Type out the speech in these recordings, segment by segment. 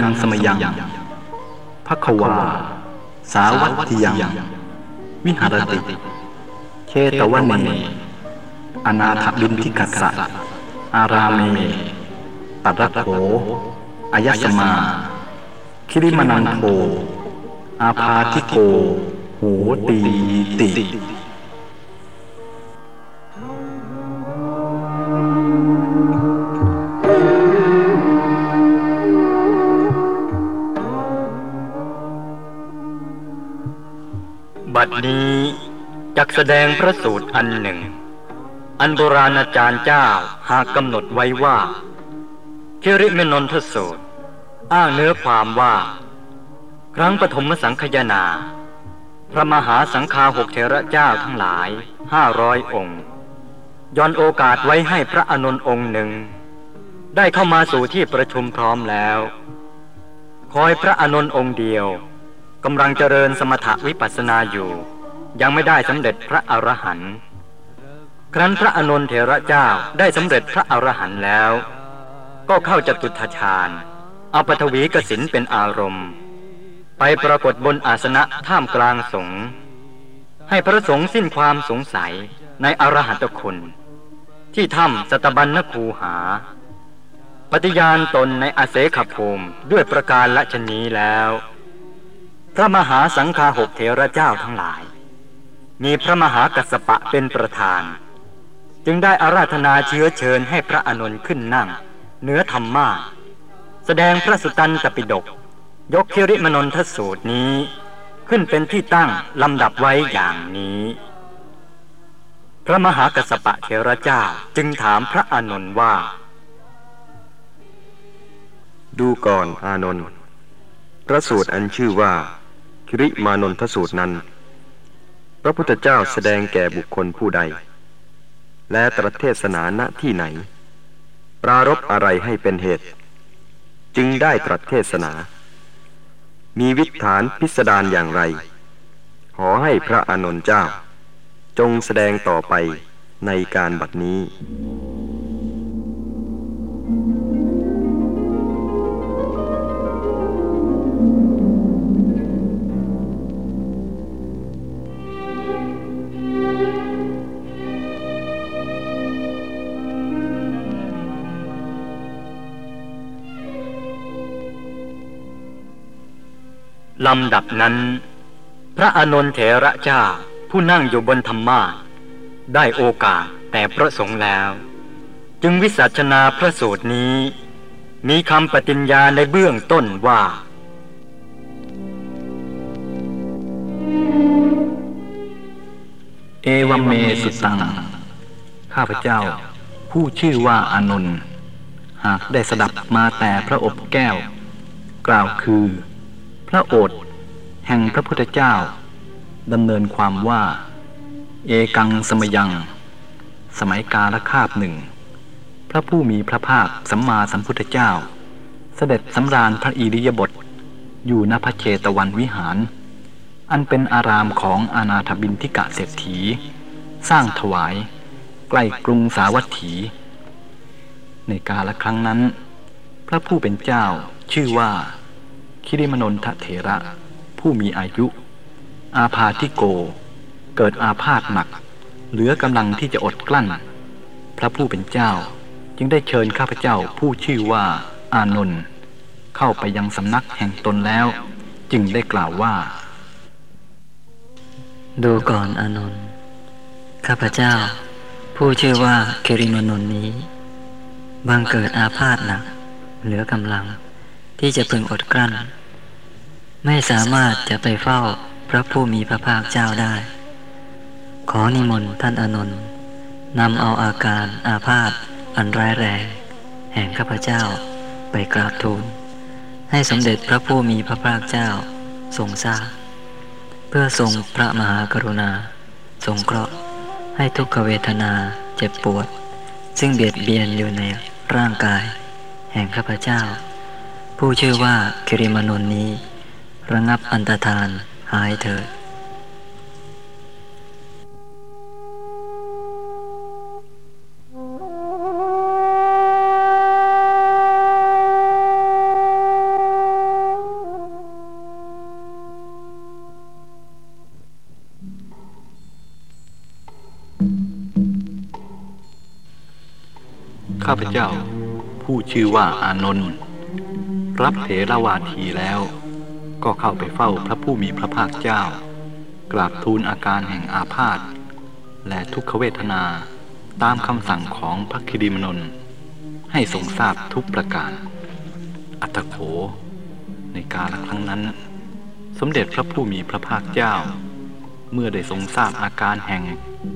กังสมยังภควา สาวัตถิยัง วิหารติ เชตวันเนอนาถบินทิกัสสะ อารามเมปัตรโขอายสมา คิริมนันโทอาพาธิโก โหตีติ จักแสดงพระสูตรอันหนึ่ง อันโบราณอาจารย์เจ้าหากกำหนดไว้ว่าเคริเมนนทสูตร อ้างเนื้อความว่า ครั้งปฐมสังคยนา พระมหาสังฆาหกเทระเจ้าทั้งหลายห้าร้อยองค์ย้อนโอกาสไว้ให้พระอนนท์องค์หนึ่ง ได้เข้ามาสู่ที่ประชุมพร้อมแล้ว คอยพระอนนท์องค์เดียวกำลังเจริญสมถวิปัสสนาอยู่ ยังไม่ได้สำเร็จพระอรหันต์ครั้นพระอนนทเถระเจ้าได้สำเร็จพระอรหันต์แล้ว ก็เข้าจตุทฌานเอาปฐวีกสินเป็นอารมณ์ ไปปรากฏบนอาสนะท่ามกลางสงฆ์ให้พระสงฆ์สิ้นความสงสัยในอรหัตคุณ ที่ถ้ำสตบัญนคูหา ปฏิญาณตนในอาเสขภูมิด้วยประการละชนีแล้ว พระมหาสังฆาหกเถระเจ้าทั้งหลาย มีพระมหากัสปะเป็นประธาน จึงได้อาราธนาเชื้อเชิญให้พระอนุนขึ้นนั่งเนื้อธรรมาแสดงพระสุตันตปิฎกยกคิริมนนทสูตรนี้ ขึ้นเป็นที่ตั้งลำดับไว้อย่างนี้ พระมหากัสปะเถระเจ้าจึงถามพระอานนท์ว่า ดูก่อนอานนท์พระสูตรอันชื่อว่าคิริมานนทสูตรนั้น พระพุทธเจ้าแสดงแก่บุคคลผู้ใด และตรัสเทศนาณที่ไหน ปรารบอะไรให้เป็นเหตุ จึงได้ตรัสเทศนา มีวิถานพิสดารอย่างไร ขอให้พระอานนท์เจ้า จงแสดงต่อไปในการบัดนี้ ลำดับนั้น พระอนนทเถระเจ้าผู้นั่งอยู่บนธรรมาได้โอกาสแต่พระสงฆ์แล้ว จึงวิสัชนาพระสูตรนี้ มีคำปฏิญญาในเบื้องต้นว่า เอวัมเมสุตัง ข้าพเจ้า ผู้ชื่อว่าอานนท์หากได้สดับมาแต่พระอบแก้ว กล่าวคือ ระโอษฐ์แห่งพระพุทธเจ้าดำเนินความว่า เอกังสมยัง สมัยกาลคาบหนึ่ง พระผู้มีพระภาคสัมมาสัมพุทธเจ้า เสด็จสำราญพระอิริยบท อยู่ณพระเชตวันวิหาร อันเป็นอารามของอาณาถบินทิกะเศรษฐี สร้างถวาย ใกล้กรุงสาวัตถี ในกาลครั้งนั้น พระผู้เป็นเจ้าชื่อว่า คิริมนนทเถระ ผู้มีอายุ อาพาธิโก เกิดอาพาธหนัก เหลือกำลังที่จะอดกลั้น พระผู้เป็นเจ้าจึงได้เชิญข้าพเจ้าผู้ชื่อว่าอานนท์เข้าไปยังสำนักแห่งตนแล้ว จึงได้กล่าวว่า ดูก่อนอานนท์ข้าพเจ้า ผู้ชื่อว่าเคริมนนนี้ บังเกิดอาพาธหนัก เหลือกำลัง ที่จะพึงอดกลั้น ไม่สามารถจะไปเฝ้าพระผู้มีพระภาคเจ้าได้ ขอนิมนต์ท่านอนนท์นำเอาอาการอาพาธอันร้ายแรง แห่งข้าพเจ้าไปกราบทูล ให้สมเด็จพระผู้มีพระภาคเจ้าทรงทราบเพื่อทรงพระมหากรุณา ทรงเคราะห์ให้ทุกขเวทนาเจ็บปวด ซึ่งเบียดเบียนอยู่ในร่างกาย แห่งข้าพเจ้า ผู้ชื่อว่าคิริมานนนี้ ระงับอันตรธานหายเถิดข้าพเจ้า ผู้ชื่อว่าอานนท์ รับเถรวาทีแล้ว ก็เข้าไปเฝ้าพระผู้มีพระภาคเจ้า กราบทูลอาการแห่งอาพาธและทุกขเวทนาตามคำสั่งของพระคิริมนนให้ทรงทราบทุกประการ อัตโข ในกาลครั้งนั้น สมเด็จพระผู้มีพระภาคเจ้า เมื่อได้ทรงทราบอาการแห่ง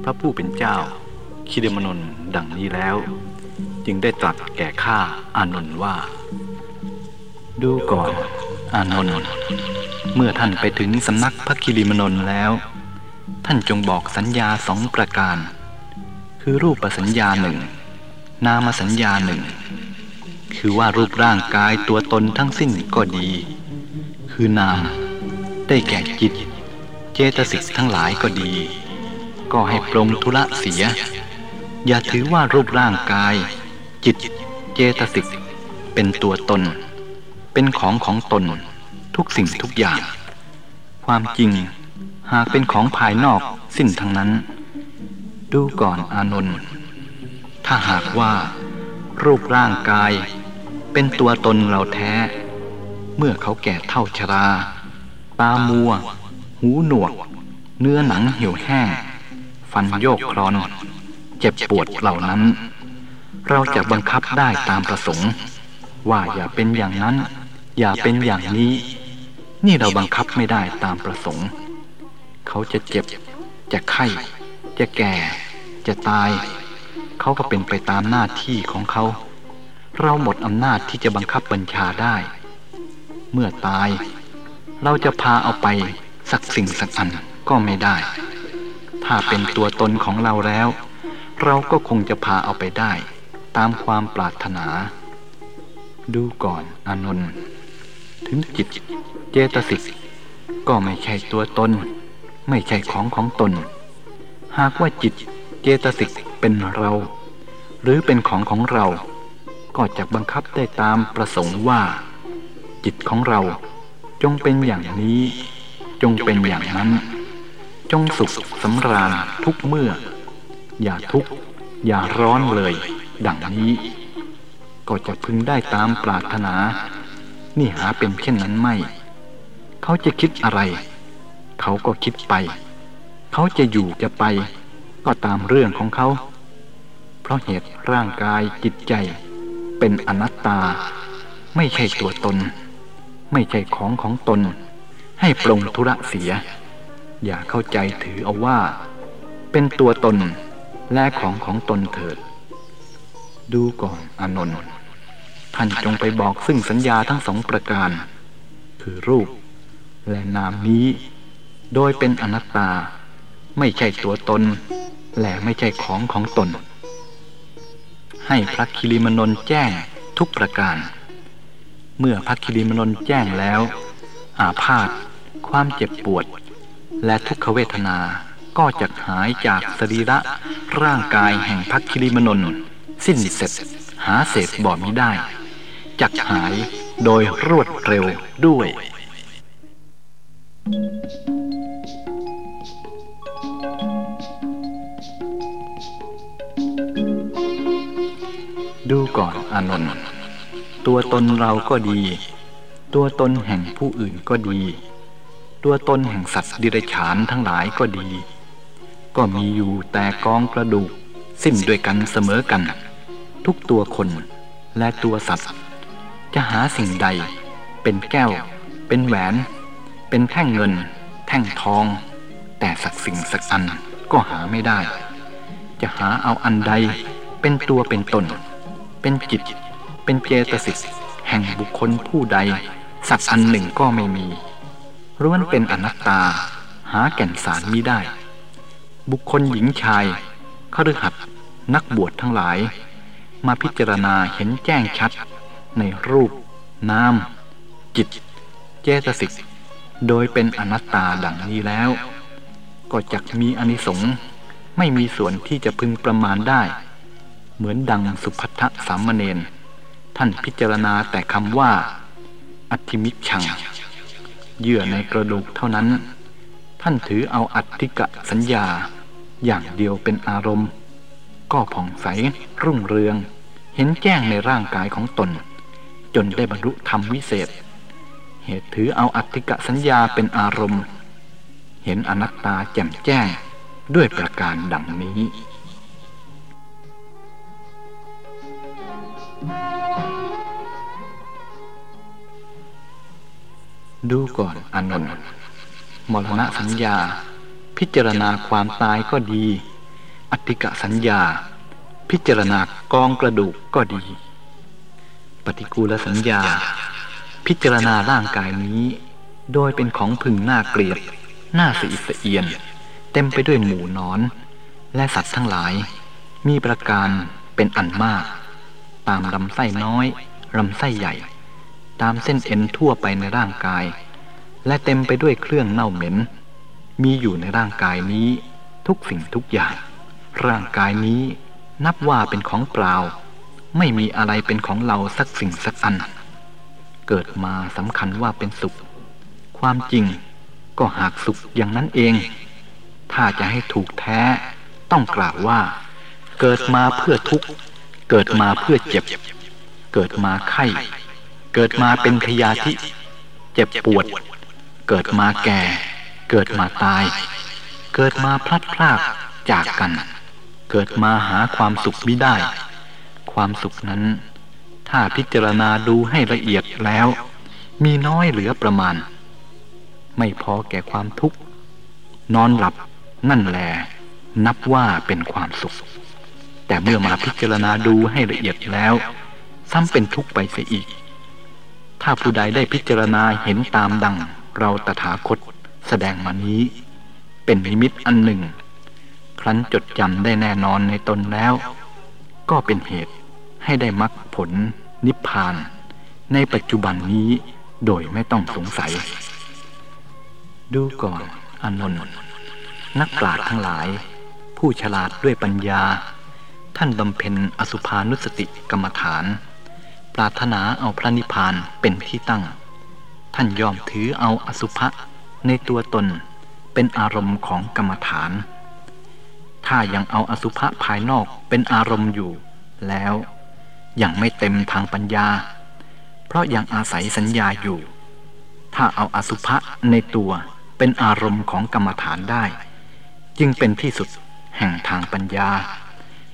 พระผู้เป็นเจ้า คิริมนนดังนี้แล้ว จึงได้ตรัสแก่ข้าอานนท์ว่า ดูก่อนอานนท์เมื่อท่านไปถึงสำนักพระคิริมนนแล้ว ท่านจงบอกสัญญาสองประการ คือรูปสัญญาหนึ่ง นามสัญญาหนึ่ง คือว่ารูปร่างกายตัวตนทั้งสิ้นก็ดี คือนาม ได้แก่จิต เจตสิกทั้งหลายก็ดี ก็ให้ปรงธุระเสีย อย่าถือว่ารูปร่างกาย จิต เจตสิกเป็นตัวตน เป็นของของตนทุกสิ่งทุกอย่าง ความจริงหากเป็นของภายนอกสิ้นทั้งนั้น ดูก่อนอานนท์ถ้าหากว่า รูปร่างกาย เป็นตัวตนเราแท้ เมื่อเขาแก่เท่าชรา ตามัว หูหนวก เนื้อหนังเหี่ยวแห้ง ฟันโยกคลอน เจ็บปวดเหล่านั้น เราจะบังคับได้ตามประสงค์ ว่าอย่าเป็นอย่างนั้น อย่าเป็นอย่างนี้ นี่เราบังคับไม่ได้ตามประสงค์ เขาจะเจ็บ จะไข้ จะแก่ จะตาย เขาก็เป็นไปตามหน้าที่ของเขา เราหมดอำนาจที่จะบังคับบัญชาได้ เมื่อตาย เราจะพาเอาไปสักสิ่งสักอันก็ไม่ได้ ถ้าเป็นตัวตนของเราแล้ว เราก็คงจะพาเอาไปได้ ตามความปรารถนา ดูก่อนอานนท์ ถึงจิตเจตสิกก็ไม่ใช่ตัวตน ไม่ใช่ของของตน หากว่าจิตเจตสิกเป็นเรา หรือเป็นของของเรา ก็จะบังคับได้ตามประสงค์ว่า จิตของเราจงเป็นอย่างนี้ จงเป็นอย่างนั้น จงสุขสำราญทุกเมื่อ อย่าทุกข์อย่าร้อนเลย ดังนี้ ก็จะพึงได้ตามปรารถนา นี่หาเป็นเช่นนั้นไม่ เขาจะคิดอะไร เขาก็คิดไป เขาจะอยู่จะไป ก็ตามเรื่องของเขา เพราะเหตุร่างกายจิตใจ เป็นอนัตตา ไม่ใช่ตัวตน ไม่ใช่ของของตน ให้ปรงธุระเสีย อย่าเข้าใจถือเอาว่า เป็นตัวตนและของของตนเถิด ดูก่อนอนนท์ ท่านจงไปบอกซึ่งสัญญาทั้งสองประการ คือรูป และนามนี้ โดยเป็นอนัตตา ไม่ใช่ตัวตน และไม่ใช่ของของตน ให้พระคิริมนนแจ้งทุกประการ เมื่อพระคิริมนนแจ้งแล้ว อาพาธความเจ็บปวด และทุกขเวทนาก็จะหายจากสรีระร่างกายแห่งพระคิริมนนสิ้นเสร็จหาเศษบ่อมิได้ จักหายโดยรวดเร็วด้วย ดูก่อนอานนท์ตัวตนเราก็ดี ตัวตนแห่งผู้อื่นก็ดี ตัวตนแห่งสัตว์ดิเรกชันทั้งหลายก็ดี ก็มีอยู่แต่กองกระดูก สิ้นด้วยกันเสมอกัน ทุกตัวคนและตัวสัตว์ จะหาสิ่งใด เป็นแก้ว เป็นแหวน เป็นแท่งเงิน แท่งทอง แต่สักสิ่งสักอันก็หาไม่ได้ จะหาเอาอันใด เป็นตัวเป็นตน เป็นจิต เป็นเจตสิกแห่งบุคคลผู้ใด สักอันหนึ่งก็ไม่มีร้วนเป็นอนัตตา หาแก่นสารมิได้ บุคคลหญิงชายขฤหัสถ์นักบวชทั้งหลาย มาพิจารณาเห็นแจ้งชัด ในรูป นาม จิต เจตสิก โดยเป็นอนัตตาดังนี้แล้ว ก็จักมีอนิสงส์ไม่มีส่วนที่จะพึงประมาณได้ เหมือนดังสุพัทธสามเณรท่านพิจารณาแต่คำว่า อัติมิชัง เยื่อในกระดูกเท่านั้น ท่านถือเอาอัติกะสัญญา อย่างเดียวเป็นอารมณ์ ก็ผ่องใสรุ่งเรืองเเห็นแจ้งในร่างกายของตน จนได้บรรลุธรรมวิเศษ เหตุถือเอาอัตติกะสัญญาเป็นอารมณ์ เห็นอนัตตาแจ่มแจ้งด้วยประการดังนี้ดูก่อนอนนท์มรณะสัญญา พิจารณาความตายก็ดี อัติกะสัญญา พิจารณากองกระดูกก็ดี ปฏิกูลสัญญา พิจารณาร่างกายนี้ โดยเป็นของพึงน่าเกลียดน่าสีสะเอียน เต็มไปด้วยหมูนอน และสัตว์ทั้งหลาย มีประการเป็นอันมาก ตามลำไส้น้อยลำไส้ใหญ่ ตามเส้นเอ็นทั่วไปในร่างกาย และเต็มไปด้วยเครื่องเน่าเหม็น มีอยู่ในร่างกายนี้ทุกสิ่งทุกอย่าง ร่างกายนี้นับว่าเป็นของเปล่า ไม่มีอะไรเป็นของเราสักสิ่งสักอัน เกิดมาสำคัญว่าเป็นสุข ความจริงก็หากสุขอย่างนั้นเอง ถ้าจะให้ถูกแท้ต้องกล่าวว่า เกิดมาเพื่อทุกข์ เกิดมาเพื่อเจ็บ เกิดมาไข้ เกิดมาเป็นพยาธิ เจ็บปวด เกิดมาแก่ เกิดมาตาย เกิดมาพลัดพรากจากกัน เกิดมาหาความสุขไม่ได้ ความสุขนั้น ถ้าพิจารณาดูให้ละเอียดแล้ว มีน้อยเหลือประมาณ ไม่พอแก่ความทุกข์ นอนหลับนั่นแหลนับว่าเป็นความสุข แต่เมื่อมาพิจารณาดูให้ละเอียดแล้ว ซ้ำเป็นทุกข์ไปเสียอีก ถ้าผู้ใดได้พิจารณาเห็นตามดัง เราตถาคตแสดงมานี้ เป็นนิมิตอันหนึ่ง ครั้นจดจำได้แน่นอนในตนแล้ว ก็เป็นเหตุ ให้ได้มรรคผลนิพพาน ในปัจจุบันนี้โดยไม่ต้องสงสัย ดูก่อนอนนท์นักปราชญ์ทั้งหลาย ผู้ฉลาดด้วยปัญญา ท่านบำเพ็ญอสุภานุสติกรรมฐาน ปรารถนาเอาพระนิพพานเป็นที่ตั้ง ท่านยอมถือเอาอสุภะในตัวตนเป็นอารมณ์ของกรรมฐาน ถ้ายังเอาอสุภะภายนอกเป็นอารมณ์อยู่แล้ว ยังไม่เต็มทางปัญญา เพราะยังอาศัยสัญญาอยู่ ถ้าเอาอสุภะในตัวเป็นอารมณ์ของกรรมฐานได้ จึงเป็นที่สุดแห่งทางปัญญา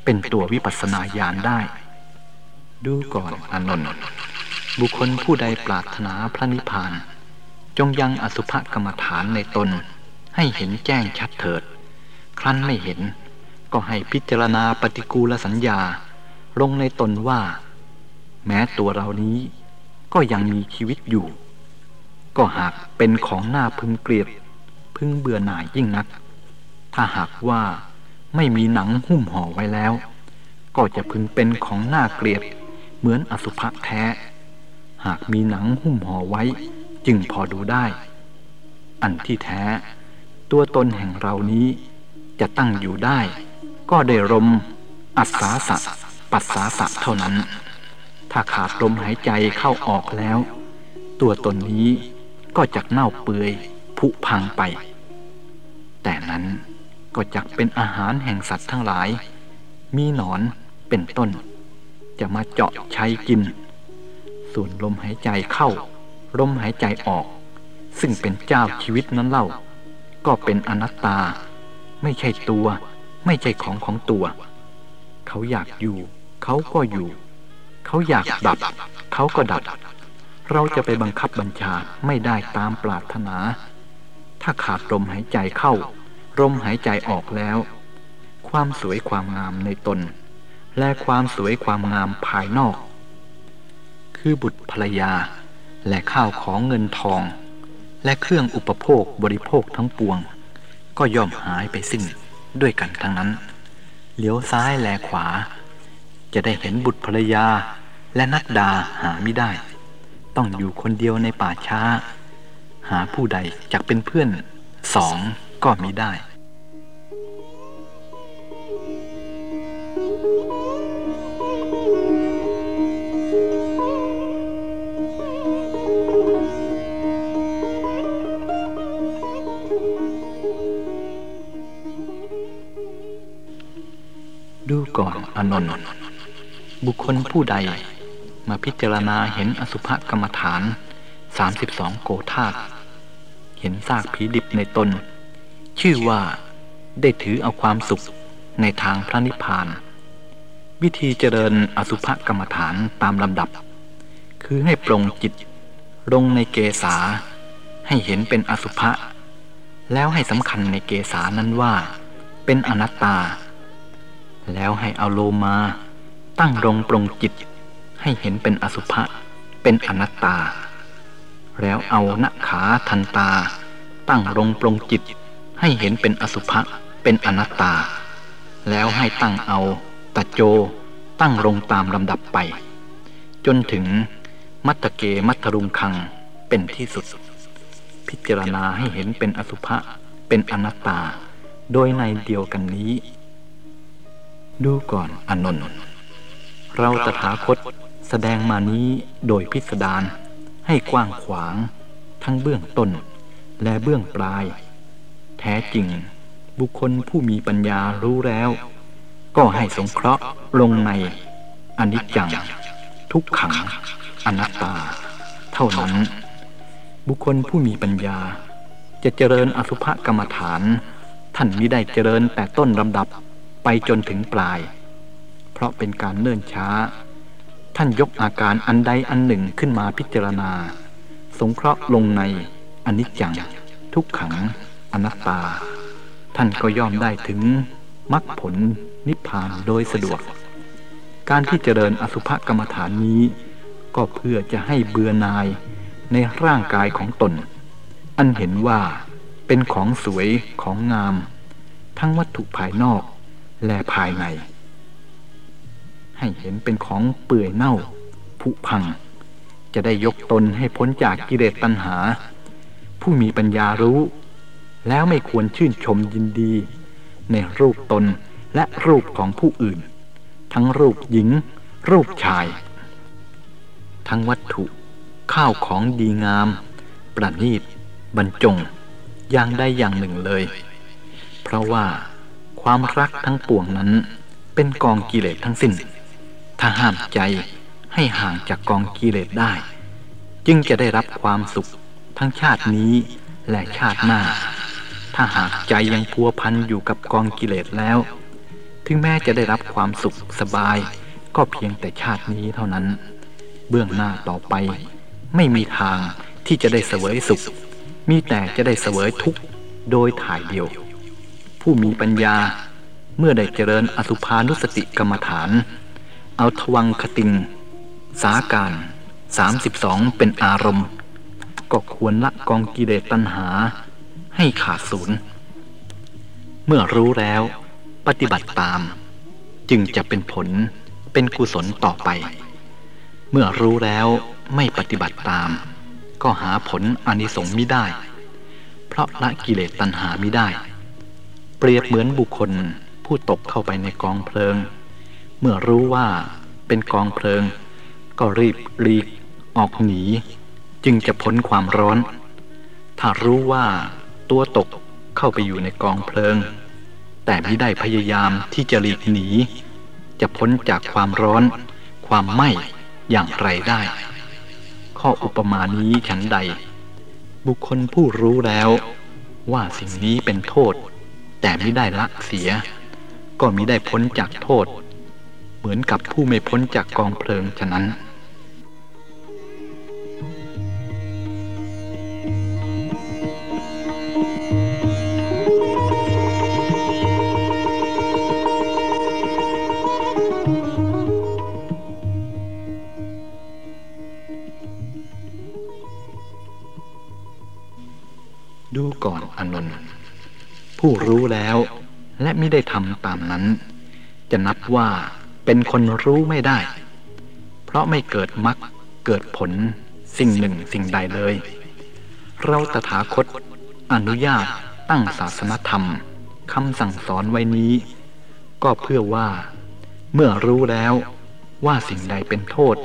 เป็นตัววิปัสสนาญาณได้ ดูก่อนอนนท์บุคคลผู้ใดปรารถนาพระนิพพาน จงยังอสุภกรรมฐานในตน ให้เห็นแจ้งชัดเถิด ครั้นไม่เห็น ก็ให้พิจารณาปฏิกูลสัญญา ลงในตนว่า แม้ตัวเรานี้ก็ยังมีชีวิตอยู่ ก็หากเป็นของหน้าพึงเกลียด พึงเบื่อหน่ายยิ่งนัก ถ้าหากว่าไม่มีหนังหุ้มห่อไว้แล้ว ก็จะพึงเป็นของหน้าเกลียด เหมือนอสุภะแท้ หากมีหนังหุ้มห่อไว้ จึงพอดูได้ อันที่แท้ ตัวตนแห่งเรานี้จะตั้งอยู่ได้ ก็ได้ลมอัศาสะ ปัสสาสะเท่านั้น ถ้าขาดลมหายใจเข้าออกแล้ว ตัวตนนี้ก็จะเน่าเปื่อยผุพังไป แต่นั้นก็จักเป็นอาหารแห่งสัตว์ทั้งหลาย มีหนอนเป็นต้น จะมาเจาะใช้กิน ส่วนลมหายใจเข้า ลมหายใจออก ซึ่งเป็นเจ้าชีวิตนั้นเล่า ก็เป็นอนัตตา ไม่ใช่ตัว ไม่ใช่ของของตัว เขาอยากอยู่ เขาก็อยู่ เขาอยากดับ เขาก็ดับ เราจะไปบังคับบัญชาไม่ได้ตามปรารถนา ถ้าขาดลมหายใจเข้าลมหายใจออกแล้ว ความสวยความงามในตน และความสวยความงามภายนอก คือบุตรภรรยา และข้าวของเงินทอง และเครื่องอุปโภคบริโภคทั้งปวง ก็ย่อมหายไปสิ้นด้วยกันทั้งนั้น เลี้ยวซ้ายแลขวา จะได้เห็นบุตรภรรยาและนัดดาหาไม่ได้ ต้องอยู่คนเดียวในป่าช้า หาผู้ใดจักเป็นเพื่อนสองก็มีได้ ดูก่อนอนนท์ บุคคลผู้ใดมาพิจารณาเห็นอสุภกรรมฐาน 32 โกธาตเห็นซากผีดิบในตน ชื่อว่าได้ถือเอาความสุขในทางพระนิพพาน วิธีเจริญอสุภกรรมฐานตามลำดับ คือให้ปรงจิตลงในเกษาให้เห็นเป็นอสุภะแล้วให้สำคัญในเกษานั้นว่า เป็นอนัตตา แล้วให้เอาโลมา ตั้งรงปรงจิตให้เห็นเป็นอสุภะเป็นอนัตตา แล้วเอานขาทันตา ตั้งรงปรงจิต ให้เห็นเป็นอสุภะเป็นอนัตตา แล้วให้ตั้งเอาตะโจ ตั้งรงตามลำดับไป จนถึงมัตตเกมัตรุงคังเป็นที่สุด พิจารณาให้เห็นเป็นอสุภะเป็นอนัตตา โดยในเดียวกันนี้ ดูก่อนอนนท์ เราตถาคตแสดงมานี้โดยพิสดารให้กว้างขวาง ทั้งเบื้องต้น และเบื้องปลาย แท้จริง บุคคลผู้มีปัญญารู้แล้ว ก็ให้สงเคราะห์ลงในอนิจจัง ทุกขัง อนัตตา เท่านั้น บุคคลผู้มีปัญญา จะเจริญอสุภกรรมฐาน ท่านมิได้เจริญแต่ต้นลำดับไปจนถึงปลาย ราะเป็นการเนิ่นช้า ท่านยกอาการอันใดอันหนึ่งขึ้นมาพิจารณา สงเคราะห์ลงในอนิจจัง ทุกขัง อนัตตา ท่านก็ย่อมได้ถึงมรรคผลนิพพานโดยสะดวก การที่เจริญอสุภกรรมฐานนี้ ก็เพื่อจะให้เบื่อนายในร่างกายของตน อันเห็นว่าเป็นของสวยของงาม ทั้งวัตถุภายนอกและภายใน ให้เห็นเป็นของเปื่อยเน่า ผุพัง จะได้ยกตนให้พ้นจากกิเลสตัณหา ผู้มีปัญญารู้ แล้วไม่ควรชื่นชมยินดี ในรูปตนและรูปของผู้อื่น ทั้งรูปหญิง รูปชาย ทั้งวัตถุข้าวของดีงาม ประณีต บรรจง อย่างใดอย่างหนึ่งเลย เพราะว่าความรักทั้งปวงนั้นเป็นกองกิเลสทั้งสิ้น ถ้าห้ามใจให้ห่างจากกองกิเลสได้ จึงจะได้รับความสุขทั้งชาตินี้และชาติหน้า ถ้าหากใจยังพัวพันอยู่กับกองกิเลสแล้ว ถึงแม้จะได้รับความสุขสบาย ก็เพียงแต่ชาตินี้เท่านั้น เบื้องหน้าต่อไป ไม่มีทางที่จะได้เสวยสุข มีแต่จะได้เสวยทุกข์โดยถ่ายเดียว ผู้มีปัญญาเมื่อได้เจริญอสุภานุสติกรรมฐาน เอาทวังคติง สาการ 32 เป็นอารมณ์ ก็ควรละกองกิเลสตัณหาให้ขาดศูนย์ เมื่อรู้แล้วปฏิบัติตาม จึงจะเป็นผลเป็นกุศลต่อไป เมื่อรู้แล้วไม่ปฏิบัติตาม ก็หาผลอนิสงส์ไมิได้ เพราะละกิเลสตัณหาไมิได้ เปรียบเหมือนบุคคลผู้ตกเข้าไปในกองเพลิง เมื่อรู้ว่าเป็นกองเพลิง ก็รีบหลีกออกหนี จึงจะพ้นความร้อน ถ้ารู้ว่าตัวตกเข้าไปอยู่ในกองเพลิง แต่ไม่ได้พยายามที่จะหลีกหนี จะพ้นจากความร้อน ความไหม้อย่างไรได้ ข้ออุปมานี้ฉันใด บุคคลผู้รู้แล้วว่าสิ่งนี้เป็นโทษ แต่ไม่ได้ละเสีย ก็มิได้พ้นจากโทษ เหมือนกับผู้ไม่พ้นจากกองเพลิงฉะนั้นดูก่อนอนนท์ผู้รู้แล้ว และไม่ได้ทำตามนั้น จะนับว่า เป็นคนรู้ไม่ได้ เพราะไม่เกิดมรรคเกิดผลสิ่งหนึ่งสิ่งใดเลย เราตถาคต อนุญาตตั้งศาสนธรรมคำสั่งสอนไว้นี้ ก็เพื่อว่า เมื่อรู้แล้วว่าสิ่งใดเป็นโทษ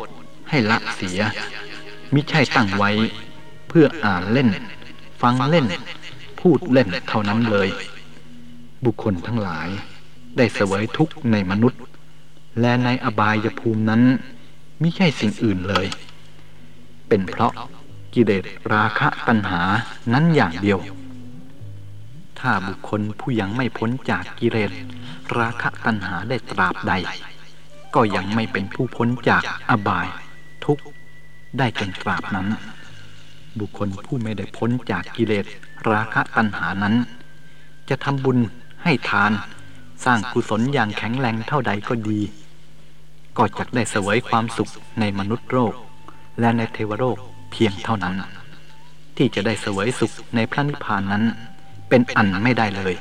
ให้ละเสีย มิใช่ตั้งไว้ เพื่ออ่านเล่น ฟังเล่น พูดเล่นเท่านั้นเลย บุคคลทั้งหลายได้เสวยทุกข์ในมนุษย์ และในอบายภูมินั้นไม่ใช่สิ่งอื่นเลย เป็นเพราะกิเลสราคะตัณหานั้นอย่างเดียว ถ้าบุคคลผู้ยังไม่พ้นจากกิเลสราคะตัณหาได้ตราบใด ก็ยังไม่เป็นผู้พ้นจากอบาย ทุกข์ได้จนตราบนั้น บุคคลผู้ไม่ได้พ้นจากกิเลสราคะตัณหานั้น จะทำบุญให้ทาน สร้างกุศลอย่างแข็งแรงเท่าใดก็ดี ก็จะได้เสวยความสุขในมนุษย์โลกและในเทวโลกเพียงเท่านั้น ที่จะได้เสวยสุขในพระนิพพานนั้น เป็นอันไม่ได้เลย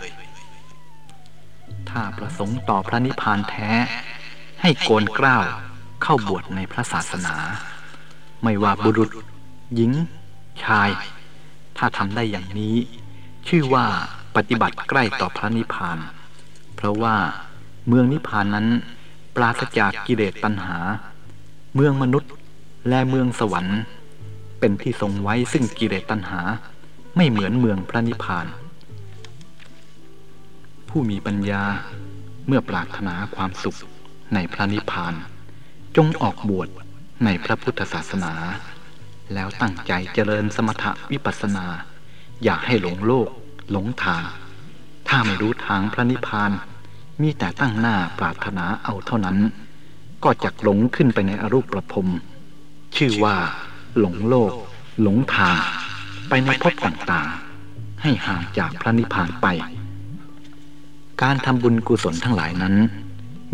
ถ้าประสงค์ต่อพระนิพพานแท้ ให้โกนกล้าวเข้าบวชในพระศาสนา ไม่ว่าบุรุษ หญิง ชาย ถ้าทำได้อย่างนี้ ชื่อว่าปฏิบัติใกล้ต่อพระนิพพาน เพราะว่าเมืองนิพพานนั้น ปราศจากกิเลสตัณหา เมืองมนุษย์และเมืองสวรรค์ เป็นที่ทรงไว้ซึ่งกิเลสตัณหา ไม่เหมือนเมืองพระนิพพาน ผู้มีปัญญาเมื่อปรารถนาความสุขในพระนิพพาน จงออกบวชในพระพุทธศาสนา แล้วตั้งใจเจริญสมถะวิปัสสนา อย่าให้หลงโลก หลงทาง ถ้าไม่รู้ทางพระนิพพาน มีแต่ตั้งหน้าปรารถนาเอาเท่านั้น ก็จะหลงขึ้นไปในอรูปประพรมชื่อว่าหลงโลก หลงทาง ไปในภพต่างๆ ให้ห่างจากพระนิพพานไป การทำบุญกุศลทั้งหลายนั้น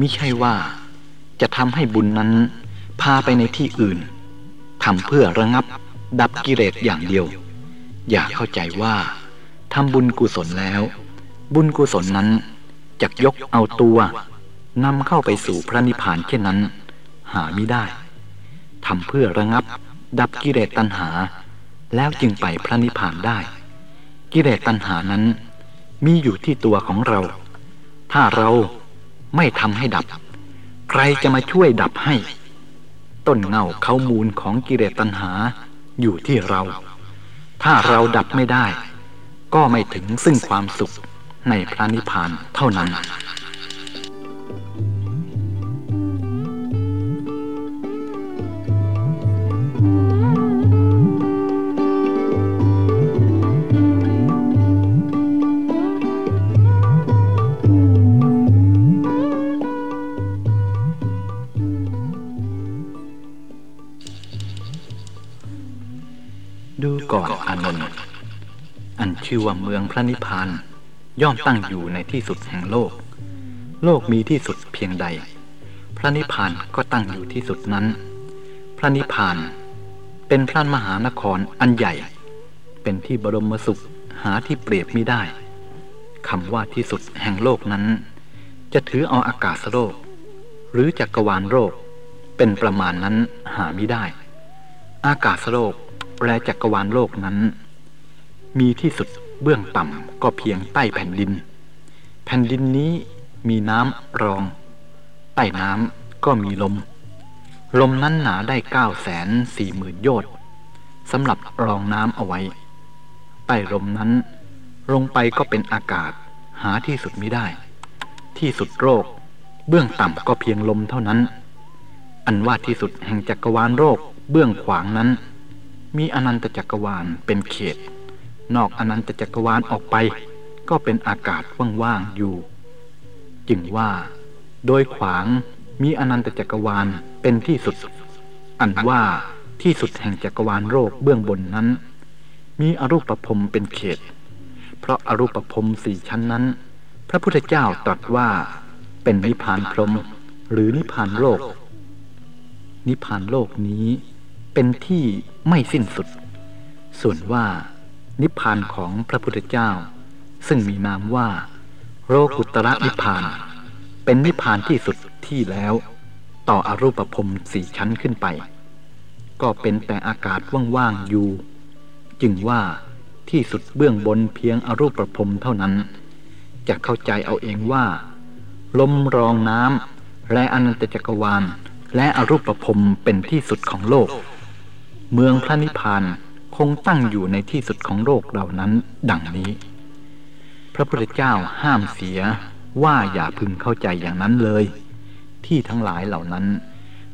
มิใช่ว่าจะทำให้บุญนั้น พาไปในที่อื่นทำเพื่อระงับดับกิเลสอย่างเดียว อย่าเข้าใจว่าทำบุญกุศลแล้ว บุญกุศลนั้น จะยกเอาตัวนำเข้าไปสู่พระนิพพานเช่นนั้น หาไม่ได้ทำเพื่อระงับ ดับกิเลสตัณหา แล้วจึงไปพระนิพพานได้ กิเลสตัณหานั้นมีอยู่ที่ตัวของเรา ถ้าเราไม่ทำให้ดับ ใครจะมาช่วยดับให้ ต้นเงาเขามูลของกิเลสตัณหาอยู่ที่เรา ถ้าเราดับไม่ได้ ก็ไม่ถึงซึ่งความสุข ในพระนิพพานเท่านั้น ดูก่อนอานนท์อันชื่อว่าเมืองพระนิพพาน ย่อมตั้งอยู่ในที่สุดแห่งโลก โลกมีที่สุดเพียงใด พระนิพพานก็ตั้งอยู่ที่สุดนั้น พระนิพพานเป็นพระมหานครอันใหญ่ เป็นที่บรมสุขหาที่เปรียบไม่ได้คำว่าที่สุดแห่งโลกนั้น จะถือเอาอากาศโลก หรือจักรวาลโลกเป็นประมาณนั้นหาไม่ได้ อากาศโลกและจักรวาลโลกนั้น มีที่สุด เบื้องต่ำก็เพียงใต้แผ่นดิน แผ่นดินนี้มีน้ำรอง ใต้น้ำก็มีลม ลมนั้นหนาได้เก้าแสนสี่หมื่นโยชน์สำหรับรองน้ำเอาไว้ ใต้ลมนั้น ลงไปก็เป็นอากาศหาที่สุดไม่ได้ ที่สุดโรค เบื้องต่ำก็เพียงลมเท่านั้น อันว่าที่สุดแห่งจักรวาลโรคเบื้องขวางนั้น มีอนันตจักรวาลเป็นเขต นอกอนันตจักรวาลออกไป ก็เป็นอากาศว่างๆอยู่ จึงว่า โดยขวางมีอนันตจักรวาลเป็นที่สุด อันว่าที่สุดแห่งจักรวาลโรคเบื้องบนนั้น มีอรูปภพเป็นเขต เพราะอารูปภพสี่ชั้นนั้น พระพุทธเจ้าตรัสว่าเป็นนิพพานพรหมหรือนิพพานโลก นิพพานโลกนี้เป็นที่ไม่สิ้นสุด ส่วนว่า นิพพานของพระพุทธเจ้า ซึ่งมีนามว่า โรกุตระนิพพาน เป็นนิพพานที่สุดที่แล้ว ต่ออรูปภพสี่ชั้นขึ้นไป ก็เป็นแต่อากาศว่างๆอยู่ จึงว่าที่สุดเบื้องบนเพียงอรูปประพรมเท่านั้น จะเข้าใจเอาเองว่า ลมรองน้ำและอนันตจักรวาล และอรูปประพรมเป็นที่สุดของโลก เมืองพระนิพพาน งตั้งอยู่ในที่สุดของโลกเหล่านั้น ดังนี้ พระพุทธเจ้าห้ามเสียว่าอย่าพึงเข้าใจอย่างนั้นเลย ที่ทั้งหลายเหล่านั้น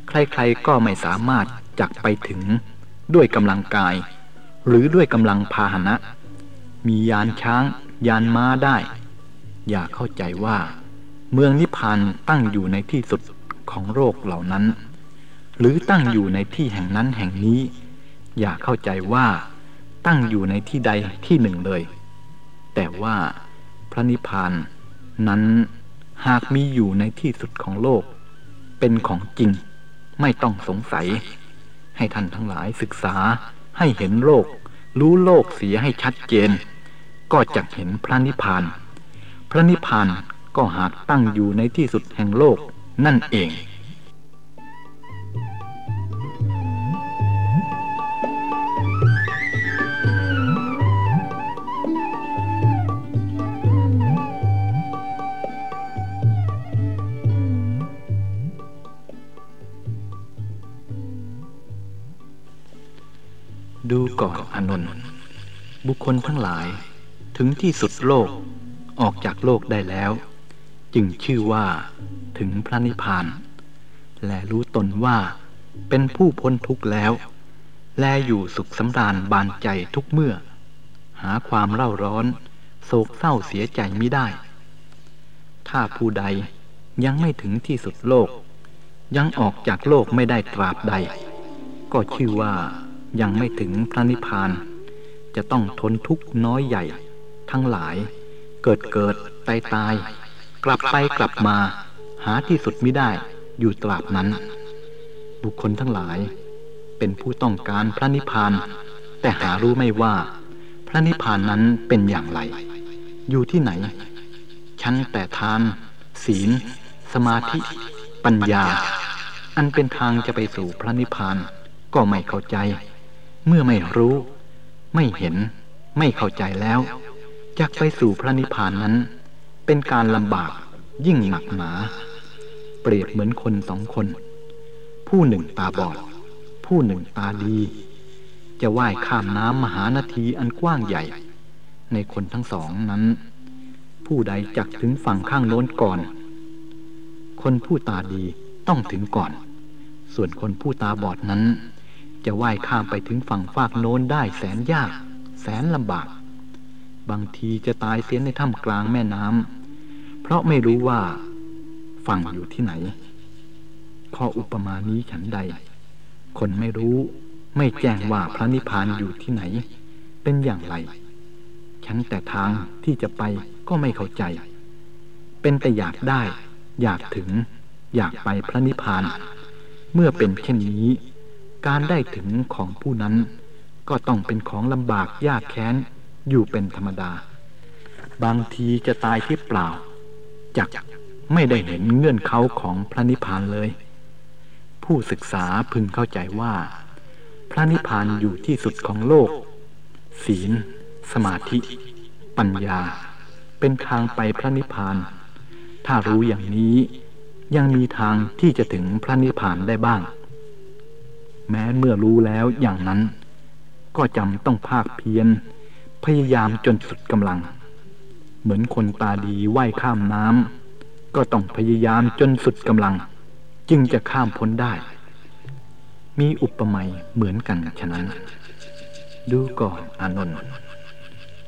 ใครๆก็ไม่สามารถจักไปถึงด้วยกำลังกาย หรือด้วยกำลังพาหนะ มียานช้าง ยานม้าได้ อย่าเข้าใจว่า เมืองนิพพานตั้งอยู่ในที่สุดของโลกเหล่านั้น หรือตั้งอยู่ในที่แห่งนั้นแห่งนี้ อย่าเข้าใจว่าตั้งอยู่ในที่ใดที่หนึ่งเลย แต่ว่าพระนิพพานนั้นหากมีอยู่ในที่สุดของโลก เป็นของจริงไม่ต้องสงสัย ให้ท่านทั้งหลายศึกษาให้เห็นโลก รู้โลกเสียให้ชัดเจน ก็จะเห็นพระนิพพาน พระนิพพานก็หากตั้งอยู่ในที่สุดแห่งโลกนั่นเอง คคลทั้งหลาย ถึงที่สุดโลกออกจากโลกได้แล้ว จึงชื่อว่าถึงพระนิพพาน และรู้ตนว่าเป็นผู้พ้นทุกข์แล้ว และอยู่สุขสำราญบานใจทุกเมื่อ หาความเร่าร้อน โศกเศร้าเสียใจไม่ได้ ถ้าผู้ใดยังไม่ถึงที่สุดโลก ยังออกจากโลกไม่ได้ตราบใด ก็ชื่อว่ายังไม่ถึงพระนิพพาน จะต้องทนทุกข์น้อยใหญ่ ทั้งหลาย เกิดเกิดตายตาย กลับไปกลับมา หาที่สุดไม่ได้อยู่ตราบนั้น บุคคลทั้งหลาย เป็นผู้ต้องการพระนิพพาน แต่หารู้ไม่ว่า พระนิพพานนั้นเป็นอย่างไร อยู่ที่ไหน ชั้นแต่ทาน ศีล สมาธิ ปัญญา อันเป็นทางจะไปสู่พระนิพพานก็ไม่เข้าใจ เมื่อไม่รู้ ไม่เห็น ไม่เข้าใจแล้วจะไปสู่พระนิพพานนั้น เป็นการลำบากยิ่งหนักหนา เปรียบเหมือนคนสองคน ผู้หนึ่งตาบอด ผู้หนึ่งตาดี จะว่ายข้ามน้ำมหานาทีอันกว้างใหญ่ ในคนทั้งสองนั้น ผู้ใดจักถึงฝั่งข้างโน้นก่อน คนผู้ตาดีต้องถึงก่อน ส่วนคนผู้ตาบอดนั้น จะว่ายข้ามไปถึงฝั่งฟากโน้นได้แสนยาก แสนลำบาก บางทีจะตายเสียในถ้ำกลางแม่น้ำเพราะไม่รู้ว่า ฝั่งอยู่ที่ไหน ข้ออุปมานี้ฉันใด คนไม่รู้ไม่แจ้งว่าพระนิพพานอยู่ที่ไหน เป็นอย่างไร ฉันแต่ทางที่จะไปก็ไม่เข้าใจ เป็นแต่อยากได้ อยากถึง อยากไปพระนิพพาน เมื่อเป็นเช่นนี้ การได้ถึงของผู้นั้น ก็ต้องเป็นของลำบากยากแค้น อยู่เป็นธรรมดา บางทีจะตายที่เปล่า จักไม่ได้เห็นเงื่อนเขาของพระนิพพานเลย ผู้ศึกษาพึงเข้าใจว่า พระนิพพานอยู่ที่สุดของโลก ศีล สมาธิ ปัญญา เป็นทางไปพระนิพพาน ถ้ารู้อย่างนี้ยังมีทางที่จะถึงพระนิพพานได้บ้าง แม้เมื่อรู้แล้วอย่างนั้น ก็จำต้องภาคเพียรพยายามจนสุดกำลัง เหมือนคนตาดีว่ายข้ามน้ำก็ต้องพยายามจนสุดกำลัง จึงจะข้ามพ้นได้ มีอุปมาเหมือนกันฉะนั้น ดูก่อนอานนท์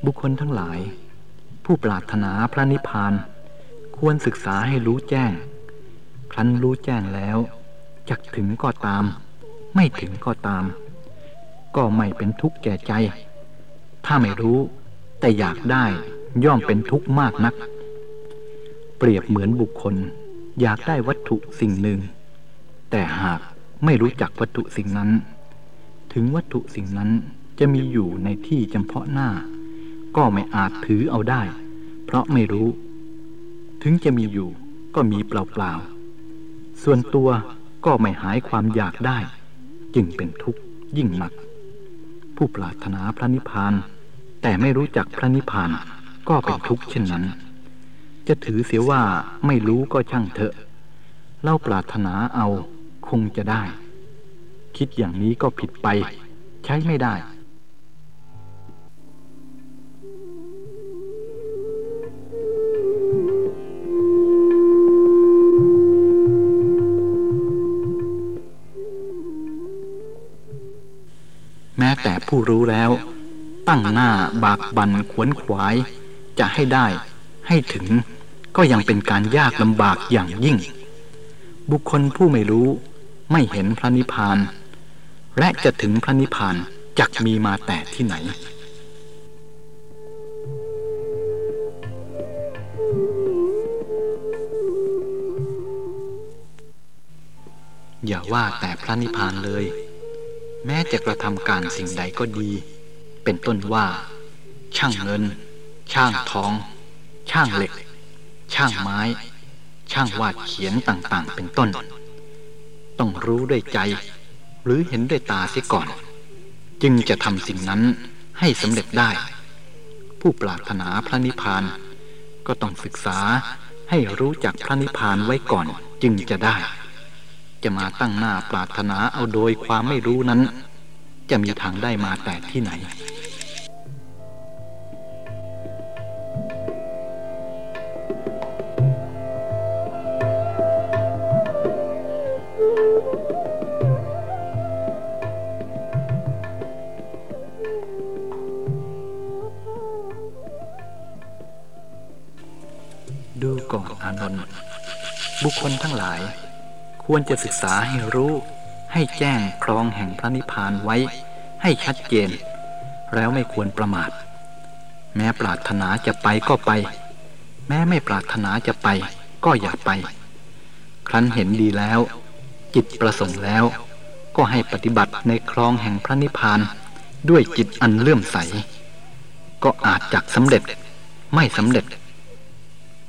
บุคคลทั้งหลาย ผู้ปรารถนาพระนิพพาน ควรศึกษาให้รู้แจ้ง ครั้นรู้แจ้งแล้วจักถึงก็ตาม ไม่ถึงก็ตาม ก็ไม่เป็นทุกข์แก่ใจ ถ้าไม่รู้แต่อยากได้ย่อมเป็นทุกข์มากนัก เปรียบเหมือนบุคคล อยากได้วัตถุสิ่งหนึ่ง แต่หากไม่รู้จักวัตถุสิ่งนั้น ถึงวัตถุสิ่งนั้นจะมีอยู่ในที่จำเพาะหน้า ก็ไม่อาจถือเอาได้ เพราะไม่รู้ ถึงจะมีอยู่ก็มีเปล่าๆส่วนตัวก็ไม่หายความอยากได้ จึงเป็นทุกข์ยิ่งหนัก ผู้ปรารถนาพระนิพพาน แต่ไม่รู้จักพระนิพพานก็เป็นทุกข์เช่นนั้น จะถือเสียว่าไม่รู้ก็ช่างเถอะเล่าปรารถนาเอาคงจะได้ คิดอย่างนี้ก็ผิดไป ใช้ไม่ได้ ผู้รู้แล้ว ตั้งหน้าบากบันขวนขวาย จะให้ได้ ให้ถึง ก็ยังเป็นการยากลำบากอย่างยิ่ง บุคคลผู้ไม่รู้ ไม่เห็นพระนิพพาน และจะถึงพระนิพพานจักมีมาแต่ที่ไหนอย่าว่าแต่พระนิพพานเลย แม้จะกระทำการสิ่งใดก็ดี เป็นต้นว่า ช่างเงิน ช่างทอง ช่างเหล็ก ช่างไม้ ช่างวาดเขียนต่างๆ เป็นต้น ต้องรู้ด้วยใจ หรือเห็นด้วยตาเสียก่อน จึงจะทำสิ่งนั้นให้สำเร็จได้ ผู้ปรารถนาพระนิพพาน ก็ต้องศึกษาให้รู้จักพระนิพพานไว้ก่อนจึงจะได้ จะมาตั้งหน้าปรารถนาเอาโดยความไม่รู้นั้น จะมีทางได้มาแต่ที่ไหน ควรจะศึกษาให้รู้ ให้แจ้งครองแห่งพระนิพพานไว้ ให้ชัดเจน แล้วไม่ควรประมาท แม้ปรารถนาจะไปก็ไป แม้ไม่ปรารถนาจะไปก็อย่าไป ครั้นเห็นดีแล้ว จิตประสงค์แล้ว ก็ให้ปฏิบัติในครองแห่งพระนิพพานด้วยจิตอันเลื่อมใส ก็อาจจักสำเร็จไม่สำเร็จ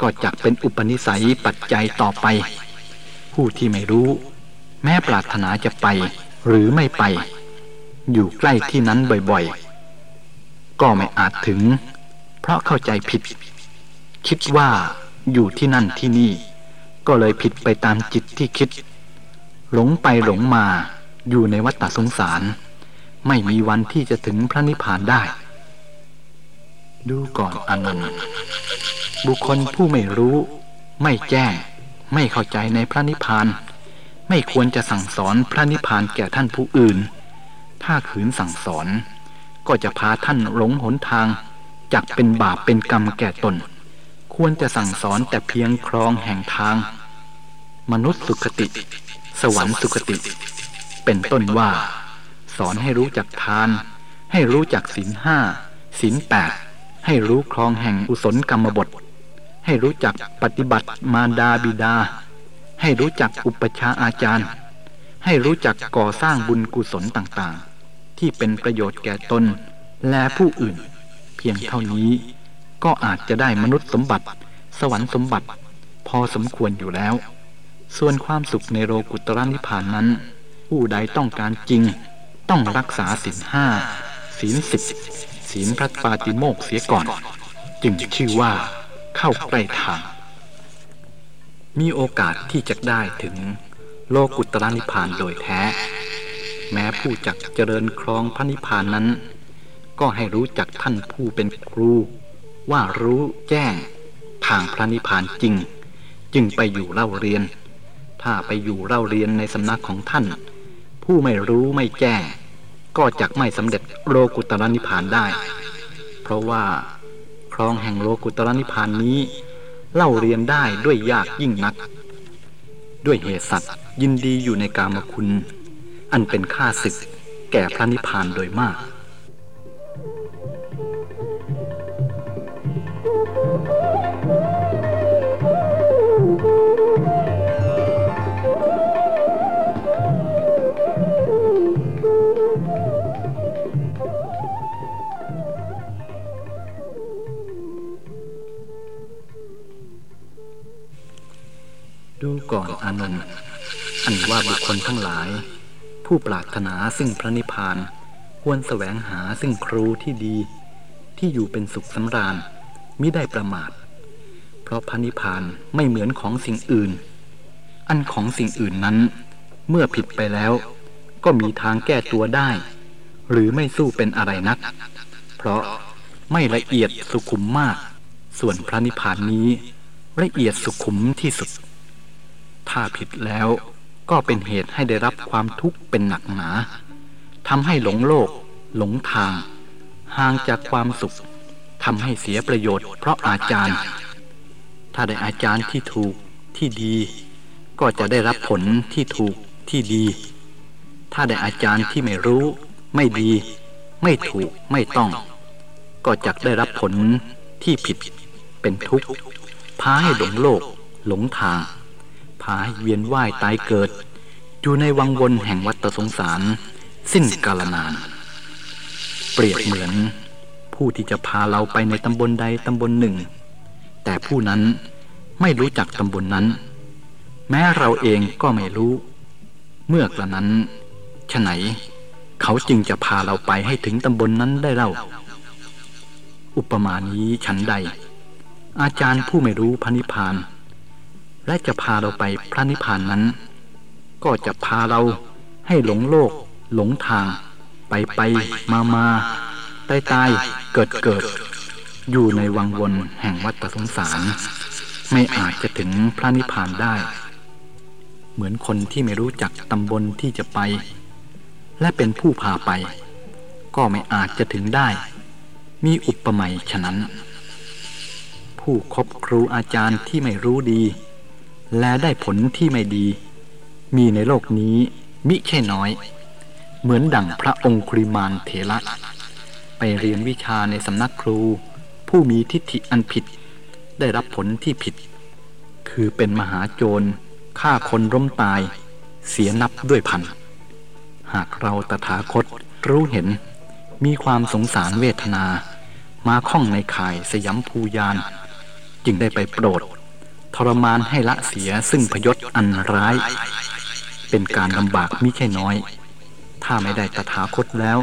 ก็จักเป็นอุปนิสัยปัจจัยต่อไป ผู้ที่ไม่รู้ แม้ปรารถนาจะไปหรือไม่ไป อยู่ใกล้ที่นั้นบ่อยๆ ก็ไม่อาจถึง เพราะเข้าใจผิด คิดว่าอยู่ที่นั่นที่นี่ ก็เลยผิดไปตามจิตที่คิด หลงไปหลงมาอยู่ในวัฏสงสาร ไม่มีวันที่จะถึงพระนิพพานได้ ดูก่อนอานนท์บุคคลผู้ไม่รู้ ไม่แจ้ง ไม่เข้าใจในพระนิพพาน ไม่ควรจะสั่งสอนพระนิพพานแก่ท่านผู้อื่น ถ้าขืนสั่งสอน ก็จะพาท่านหลงหนทางจักเป็นบาปเป็นกรรมแก่ตน ควรจะสั่งสอนแต่เพียงครองแห่งทาง มนุษย์สุขติ สวรรค์สุขติ เป็นต้นว่า สอนให้รู้จักทาน ให้รู้จักศีลห้าศีลแปดให้รู้ครองแห่งอุศลกรรมบท ให้รู้จักปฏิบัติมารดาบิดา ให้รู้จักอุปชาอาจารย์ ให้รู้จักก่อสร้างบุญกุศลต่างๆ ที่เป็นประโยชน์แก่ตนและผู้อื่น เพียงเท่านี้ก็อาจจะได้มนุษย์สมบัติ สวรรค์สมบัติ พอสมควรอยู่แล้ว ส่วนความสุขในโลกุตรนิพพานนั้น ผู้ใดต้องการจริง ต้องรักษาศีลห้าศีลสิบศีลพระปาติโมกเสียก่อน จึงชื่อว่า เข้าใกล้ทาง มีโอกาสที่จะได้ถึงโลกุตรนิพพานโดยแท้ แม้ผู้จักเจริญครองพระนิพพานนั้น ก็ให้รู้จักท่านผู้เป็นครู ว่ารู้แจ้งทางพระนิพพานจริง จึงไปอยู่เล่าเรียน ถ้าไปอยู่เล่าเรียนในสำนักของท่าน ผู้ไม่รู้ไม่แจ้ง ก็จักไม่สำเร็จโลกุตรนิพพานได้ เพราะว่า ครองแห่งโลกุตรนิพพานนี้ เล่าเรียนได้ด้วยยากยิ่งนัก ด้วยเหตุสัตว์ยินดีอยู่ในกามคุณ อันเป็นค่าศึกแก่พระนิพพานโดยมาก ก่อนอานนท์อันว่าบุคคลทั้งหลาย ผู้ปรารถนาซึ่งพระนิพพานควรแสวงหาซึ่งครูที่ดี ที่อยู่เป็นสุขสำราญมิได้ประมาท เพราะพระนิพพานไม่เหมือนของสิ่งอื่น อันของสิ่งอื่นนั้น เมื่อผิดไปแล้ว ก็มีทางแก้ตัวได้ หรือไม่สู้เป็นอะไรนัก เพราะไม่ละเอียดสุขุมมาก ส่วนพระนิพพานนี้ละเอียดสุขุมที่สุด ถ้าผิดแล้ว ก็เป็นเหตุให้ได้รับความทุกข์เป็นหนักหนาทำให้หลงโลก หลงทาง ห่างจากความสุขทำให้เสียประโยชน์เพราะอาจารย์ ถ้าได้อาจารย์ที่ถูกที่ดี ก็จะได้รับผลที่ถูกที่ดี ถ้าได้อาจารย์ที่ไม่รู้ ไม่ดี ไม่ถูกไม่ต้อง ก็จะได้รับผลที่ผิดเป็นทุกข์พาให้หลงโลก หลงทาง พาให้เวียนว่ายตายเกิด อยู่ในวังวนแห่งวัฏสงสาร สิ้นกาลนาน เปรียบเหมือน ผู้ที่จะพาเราไปในตำบลใดตำบลหนึ่ง แต่ผู้นั้นไม่รู้จักตำบลนนั้น แม้เราเองก็ไม่รู้ เมื่อกระนั้นฉไหน เขาจึงจะพาเราไปให้ถึงตำบลนนั้นได้เล่า อุปมานี้ฉันใด อาจารย์ผู้ไม่รู้พระนิพพาน และจะพาเราไปพระนิพพานนั้น ก็จะพาเราให้หลงโลก หลงทาง ไปไปมามาตายตายเกิดเกิด อยู่ในวังวนแห่งวัฏสงสาร ไม่อาจจะถึงพระนิพพานได้ เหมือนคนที่ไม่รู้จักตำบลที่จะไป และเป็นผู้พาไป ก็ไม่อาจจะถึงได้ มีอุปมาฉะนั้น ผู้คบครูอาจารย์ที่ไม่รู้ดี และได้ผลที่ไม่ดี มีในโลกนี้มิใช่น้อย เหมือนดั่งพระองคุริมานเถระไปเรียนวิชาในสำนักครู ผู้มีทิฏฐิอันผิด ได้รับผลที่ผิด คือเป็นมหาโจรฆ่าคนร่มตาย เสียนับด้วยพัน หากเราตถาคตรู้เห็น มีความสงสารเวทนา มาข้องในข่ายสยามภูยาน จึงได้ไปโปรด ทรมานให้ละเสียซึ่งพยศอันร้าย เป็นการลำบากมิใช่น้อย ถ้าไม่ได้ตถาคตแล้ว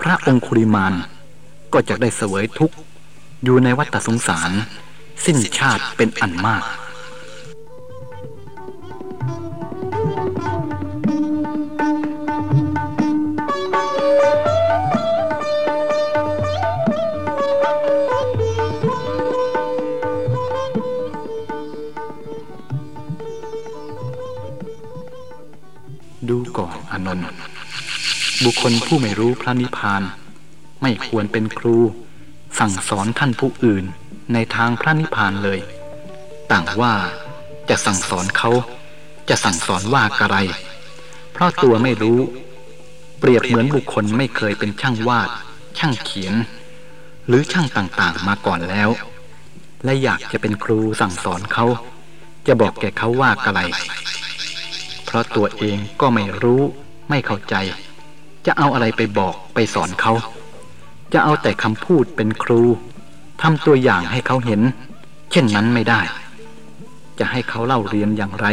พระองคุริมานก็จะได้เสวยทุกข์อยู่ในวัฏสงสาร สิ้นชาติเป็นอันมาก คคลผู้ไม่รู้พระนิพพาน ไม่ควรเป็นครู สั่งสอนท่านผู้อื่นในทางพระนิพพานเลย ต่างว่าจะสั่งสอนเขาจะสั่งสอนว่ากระไร เพราะตัวไม่รู้ เปรียบเหมือนบุคคลไม่เคยเป็นช่างวาด ช่างเขียน หรือช่างต่างๆมาก่อนแล้ว และอยากจะเป็นครูสั่งสอนเขา จะบอกแก่เขาว่ากระไร เพราะตัวเองก็ไม่รู้ไม่เข้าใจ จะเอาอะไรไปบอกไปสอนเขา จะเอาแต่คำพูดเป็นครูทำตัวอย่างให้เขาเห็น เช่นนั้นไม่ได้ จะให้เขาเล่าเรียนอย่างไร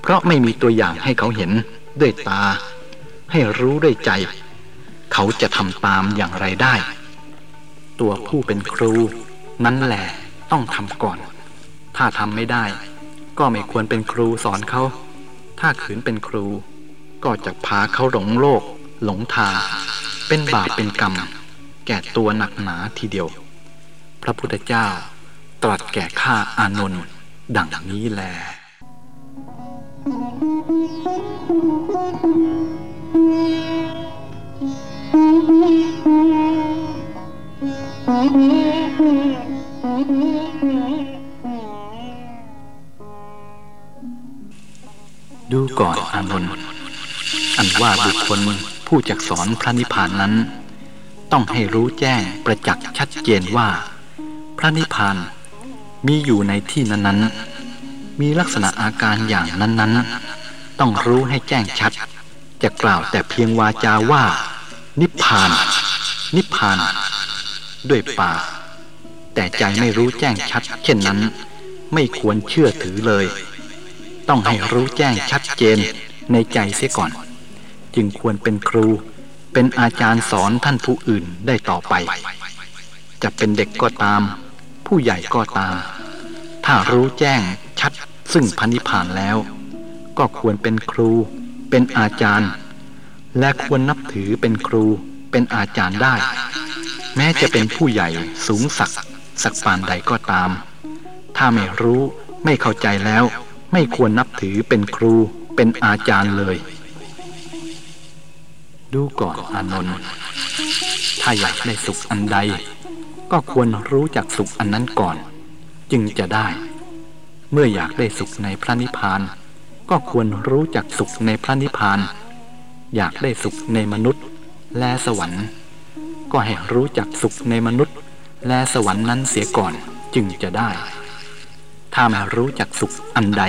เพราะไม่มีตัวอย่างให้เขาเห็นด้วยตา ให้รู้ด้วยใจ เขาจะทำตามอย่างไรได้ ตัวผู้เป็นครู นั้นแหละต้องทำก่อน ถ้าทำไม่ได้ ก็ไม่ควรเป็นครูสอนเขา ถ้าขืนเป็นครู ก็จะพาเขาหลงโลก หลงทาง เป็นบาปเป็นกรรม แก่ตัวหนักหนาทีเดียว พระพุทธเจ้าตรัสแก่ข้าอานนท์ดังนี้แล ดูก่อนอานนท์อันว่าบุคคล ผู้จักสอนพระนิพพานนั้น ต้องให้รู้แจ้งประจักษ์ชัดเจนว่า พระนิพพานมีอยู่ในที่นั้นๆ มีลักษณะอาการอย่างนั้นๆ ต้องรู้ให้แจ้งชัด จะกล่าวแต่เพียงวาจาว่า นิพพาน นิพพาน ด้วยปากแต่ใจไม่รู้แจ้งชัด เช่นนั้น ไม่ควรเชื่อถือเลย ต้องให้รู้แจ้งชัดเจนในใจเสียก่อน จึงควรเป็นครู เป็นอาจารย์สอนท่านผู้อื่นได้ต่อไป จะเป็นเด็กก็ตาม ผู้ใหญ่ก็ตาม ถ้ารู้แจ้งชัดซึ่งพันิพานแล้ว ก็ควรเป็นครู เป็นอาจารย์ และควรนับถือเป็นครู เป็นอาจารย์ได้ แม้จะเป็นผู้ใหญ่สูงสักสักปานใดก็ตาม ถ้าไม่รู้ไม่เข้าใจแล้ว ไม่ควรนับถือเป็นครูเป็นอาจารย์เลย ดูก่อนอานนท์ถ้าอยากได้สุขอันใด ก็ควรรู้จักสุขอันนั้นก่อน จึงจะได้ เมื่ออยากได้สุขในพระนิพพาน ก็ควรรู้จักสุขในพระนิพพาน อยากได้สุขในมนุษย์ และสวรรค์ ก็ให้รู้จักสุขในมนุษย์ และสวรรค์นั้นเสียก่อนจึงจะได้ ถ้าไม่รู้จักสุขอันใด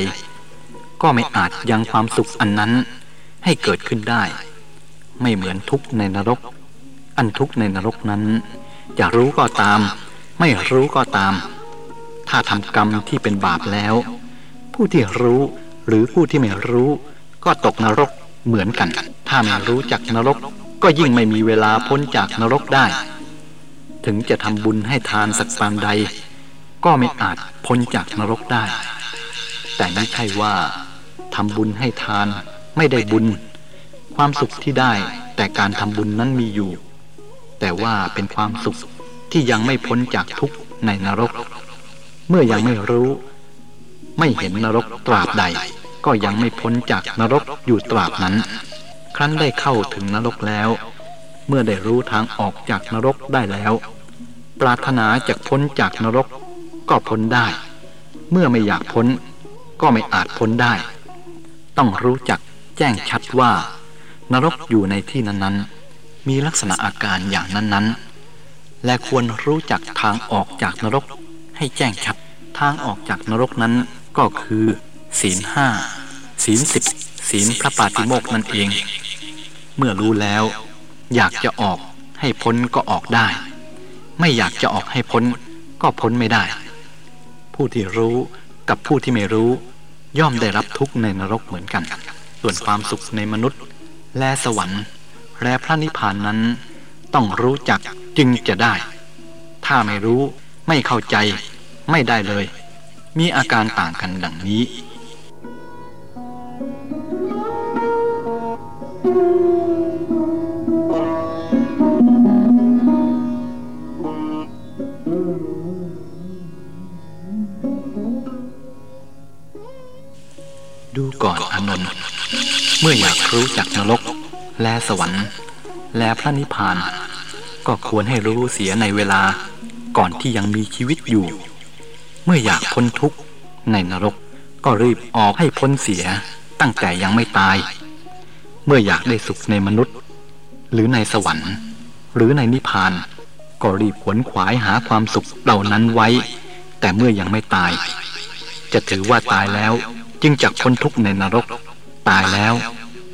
ก็ไม่อาจยังความสุขอันนั้นให้เกิดขึ้นได้ ไม่เหมือนทุกในนรก อันทุกในนรกนั้น จะรู้ก็ตาม ไม่รู้ก็ตาม ถ้าทำกรรมที่เป็นบาปแล้ว ผู้ที่รู้หรือผู้ที่ไม่รู้ก็ตกนรกเหมือนกัน ถ้าไม่รู้จักนรก ก็ยิ่งไม่มีเวลาพ้นจากนรกได้ ถึงจะทำบุญให้ทานสักปานใด ก็ไม่อาจพ้นจากนรกได้ แต่ไม่ใช่ว่าทำบุญให้ทานไม่ได้บุญ ความสุขที่ได้แต่การทำบุญนั้นมีอยู่ แต่ว่าเป็นความสุขที่ยังไม่พ้นจากทุกข์ในนรก เมื่อยังไม่รู้ ไม่เห็นนรกตราบใด ก็ยังไม่พ้นจากนรกอยู่ตราบนั้น ครั้นได้เข้าถึงนรกแล้ว เมื่อได้รู้ทางออกจากนรกได้แล้ว ปรารถนาจะพ้นจากนรกก็พ้นได้ เมื่อไม่อยากพ้นก็ไม่อาจพ้นได้ ต้องรู้จักแจ้งชัดว่า นรกอยู่ในที่นั้นๆ มีลักษณะอาการอย่างนั้นๆ และควรรู้จักทางออกจากนรกให้แจ้งชัด ทางออกจากนรกนั้นก็คือ ศีลห้าศีลสิบศีลพระปาติโมกนั่นเอง เมื่อรู้แล้ว อยากจะออกให้พ้นก็ออกได้ ไม่อยากจะออกให้พ้นก็พ้นไม่ได้ ผู้ที่รู้กับผู้ที่ไม่รู้ ย่อมได้รับทุกข์ในนรกเหมือนกัน ส่วนความสุขในมนุษย์ และสวรรค์และพระนิพพานนั้นต้องรู้จักจึงจะได้ ถ้าไม่รู้ไม่เข้าใจไม่ได้เลย มีอาการต่างกันดังนี้ ดูก่อนอนนท์ เมื่ออยากรู้จักนรก และสวรรค์ และพระนิพพาน ก็ควรให้รู้เสียในเวลาก่อนที่ยังมีชีวิตอยู่ เมื่ออยากพ้นทุกข์ในนรก ก็รีบออกให้พ้นเสียตั้งแต่ยังไม่ตาย เมื่ออยากได้สุขในมนุษย์ หรือในสวรรค์ หรือในนิพพาน ก็รีบขวนขวายหาความสุขเหล่านั้นไว้ แต่เมื่อยังไม่ตาย จะถือว่าตายแล้วจึงจะพ้นทุกข์ในนรก ตายแล้ว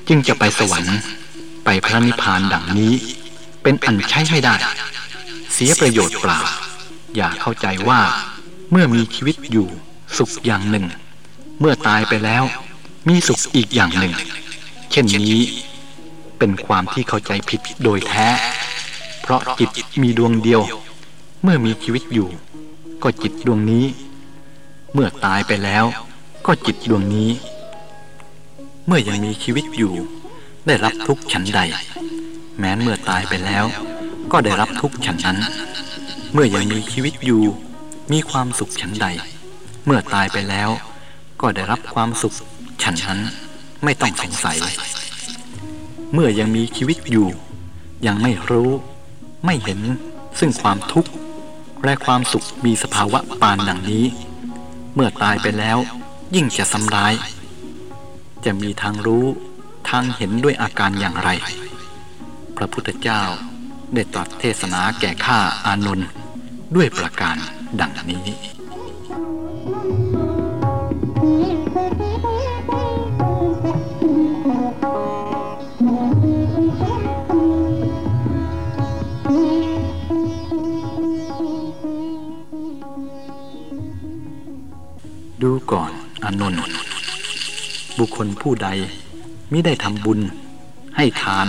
จึงจะไปสวรรค์ ไปพระนิพพานดังนี้ เป็นอันใช้ไม่ได้ เสียประโยชน์เปล่า อย่าเข้าใจว่า เมื่อมีชีวิตอยู่สุขอย่างหนึ่ง เมื่อตายไปแล้ว มีสุขอีกอย่างหนึ่ง เช่นนี้ เป็นความที่เข้าใจผิดโดยแท้ เพราะจิตมีดวงเดียว เมื่อมีชีวิตอยู่ ก็จิตดวงนี้ เมื่อตายไปแล้ว ก็จิตดวงนี้ เมื่อยังมีชีวิตอยู่ ได้รับทุกข์ฉันใด แม้เมื่อตายไปแล้ว ก็ได้รับทุกข์ฉันนั้น เมื่อยังมีชีวิตอยู่ มีความสุขฉันใด เมื่อตายไปแล้ว ก็ได้รับความสุขฉันนั้นไม่ต้องสงสัย เมื่อยังมีชีวิตอยู่ ยังไม่รู้ ไม่เห็นซึ่งความทุกข์และความสุขมีสภาวะปานดังนี้ เมื่อตายไปแล้วยิ่งจะสำร้าย จะมีทางรู้ทางเห็นด้วยอาการอย่างไร พระพุทธเจ้าได้ตรัสเทศนาแก่ข้าอานนท์ด้วยประการดังนี้ดูก่อนอนนท์ บุคคลผู้ใดมิได้ทำบุญ ให้ทาน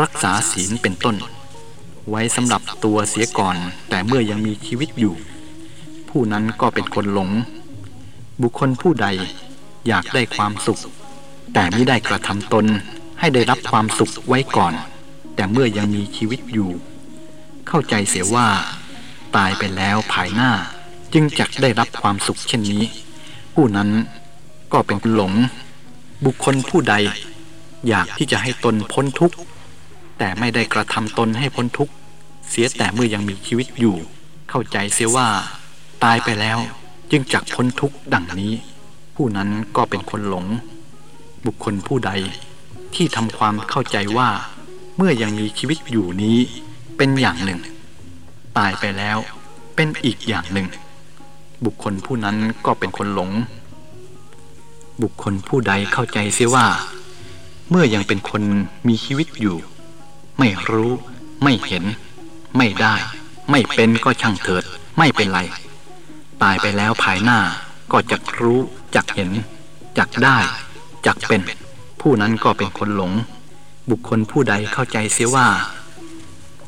รักษาศีลเป็นต้น ไว้สำหรับตัวเสียก่อน แต่เมื่อยังมีชีวิตอยู่ ผู้นั้นก็เป็นคนหลง บุคคลผู้ใดอยากได้ความสุข แต่ไม่ได้กระทำตนให้ได้รับความสุขไว้ก่อน แต่เมื่อยังมีชีวิตอยู่ เข้าใจเสียว่า ตายไปแล้วภายหน้าจึงจะได้รับความสุขเช่นนี้ ผู้นั้น ก็เป็นหลง บุคคลผู้ใด อยากที่จะให้ตนพ้นทุกข์ แต่ไม่ได้กระทำตนให้พ้นทุกข์ เสียแต่เมื่อยังมีชีวิตอยู่ เข้าใจเสียว่า ตายไปแล้วจึงจักพ้นทุกข์ดังนี้ ผู้นั้นก็เป็นคนหลง บุคคลผู้ใดที่ทำความเข้าใจว่า เมื่อยังมีชีวิตอยู่นี้เป็นอย่างหนึ่ง ตายไปแล้วเป็นอีกอย่างหนึ่ง บุคคลผู้นั้นก็เป็นคนหลง บุคคลผู้ใดเข้าใจเสียว่า เมื่อยังเป็นคนมีชีวิตอยู่ ไม่รู้ ไม่เห็น ไม่ได้ ไม่เป็นก็ช่างเถิด ไม่เป็นไร ตายไปแล้วภายหน้าก็จะรู้จักเห็น จักได้ จักเป็น ผู้นั้นก็เป็นคนหลง บุคคลผู้ใดเข้าใจเสียว่า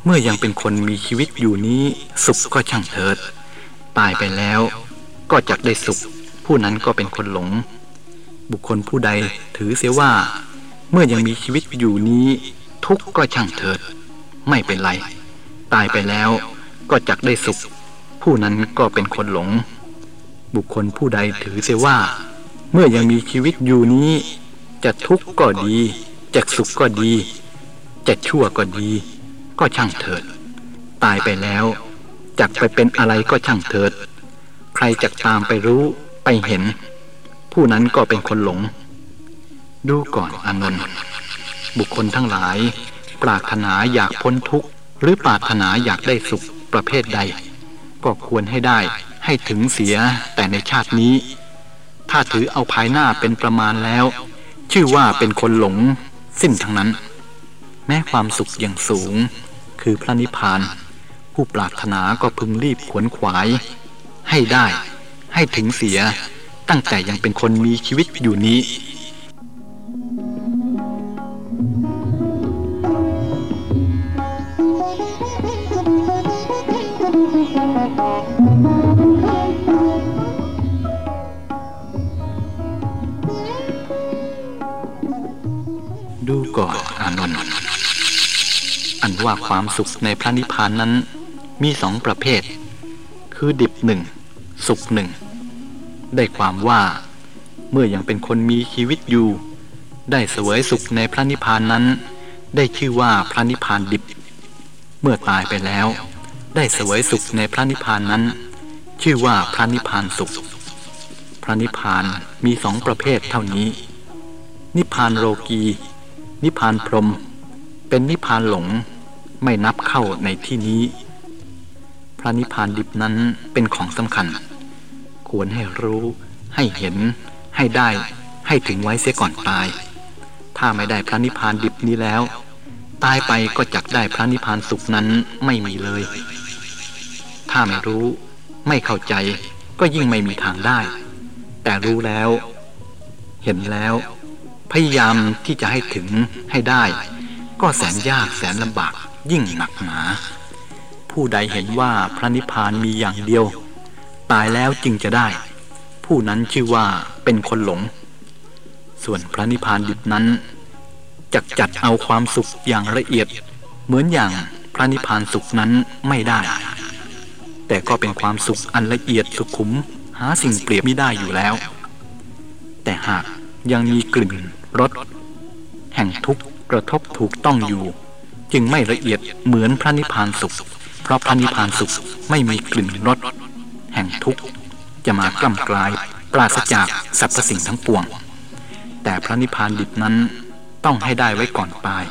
เมื่อยังเป็นคนมีชีวิตอยู่นี้ สุขก็ช่างเถิด ตายไปแล้วก็จักได้สุข ผู้นั้นก็เป็นคนหลง บุคคลผู้ใดถือเสียว่า เมื่อยังมีชีวิตอยู่นี้ ทุกข์ก็ช่างเถิด ไม่เป็นไร ตายไปแล้วก็จักได้สุข ผู้นั้นก็เป็นคนหลง บุคคลผู้ใดถือเสียว่า เมื่อยังมีชีวิตอยู่นี้ จะทุกข์ก็ดีจะสุขก็ดี จะชั่วก็ดี ก็ช่างเถิด ตายไปแล้วจักไปเป็นอะไรก็ช่างเถิด ใครจักตามไปรู้ไปเห็น ผู้นั้นก็เป็นคนหลง ดูก่อนอานนท์บุคคลทั้งหลาย ปรารถนาอยากพ้นทุกข์ หรือปรารถนาอยากได้สุขประเภทใด ก็ควรให้ได้ให้ถึงเสียแต่ในชาตินี้ ถ้าถือเอาภายหน้าเป็นประมาณแล้ว ชื่อว่าเป็นคนหลง สิ้นทั้งนั้น แม้ความสุขอย่างสูง คือพระนิพพาน ผู้ปรารถนาก็พึงรีบขวนขวาย ให้ได้ ให้ถึงเสีย ตั้งแต่ยังเป็นคนมีชีวิตอยู่นี้ดูก่อนอานนท์อันว่าความสุขในพระนิพพานนั้นมีสองประเภท คือดิบหนึ่ง สุขหนึ่ง ได้ความว่า เมื่อยังเป็นคนมีชีวิตอยู่ ได้เสวยสุขในพระนิพพานนั้น ได้ชื่อว่าพระนิพพานดิบ เมื่อตายไปแล้ว ได้เสวยสุขในพระนิพพานนั้น ชื่อว่าพระนิพพานสุข พระนิพพานมีสองประเภทเท่านี้ นิพพานโลกี นิพพานพรหมเป็นนิพพานหลงไม่นับเข้าในที่นี้ พระนิพพานดิบนั้นเป็นของสำคัญ ควรให้รู้ ให้เห็น ให้ได้ ให้ถึงไว้เสียก่อนตาย ถ้าไม่ได้พระนิพพานดิบนี้แล้ว ตายไปก็จักได้พระนิพพานสุขนั้นไม่มีเลย ถ้าไม่รู้ ไม่เข้าใจ ก็ยิ่งไม่มีทางได้ แต่รู้แล้ว เห็นแล้ว พยายามที่จะให้ถึงให้ได้ ก็แสนยากแสนลำบากยิ่งหนักหนาผู้ใดเห็นว่าพระนิพพานมีอย่างเดียว ตายแล้วจึงจะได้ ผู้นั้นชื่อว่าเป็นคนหลง ส่วนพระนิพพานดิบนั้นจักจัดเอาความสุขอย่างละเอียด เหมือนอย่างพระนิพพานสุขนั้นไม่ได้ แต่ก็เป็นความสุขอันละเอียดสุขุมหาสิ่งเปรียบไม่ได้อยู่แล้ว แต่หากยังมีกลิ่นรสแห่งทุกข์กระทบถูกต้องอยู่ จึงไม่ละเอียดเหมือนพระนิพพานสุข เพราะพระนิพพานสุขไม่มีกลิ่นรส ทุกข์จะมากล่ำกลายปราศจากสรรพสิ่งทั้งปวง แต่พระนิพพานดิบนั้นต้องให้ได้ไว้ก่อนตาย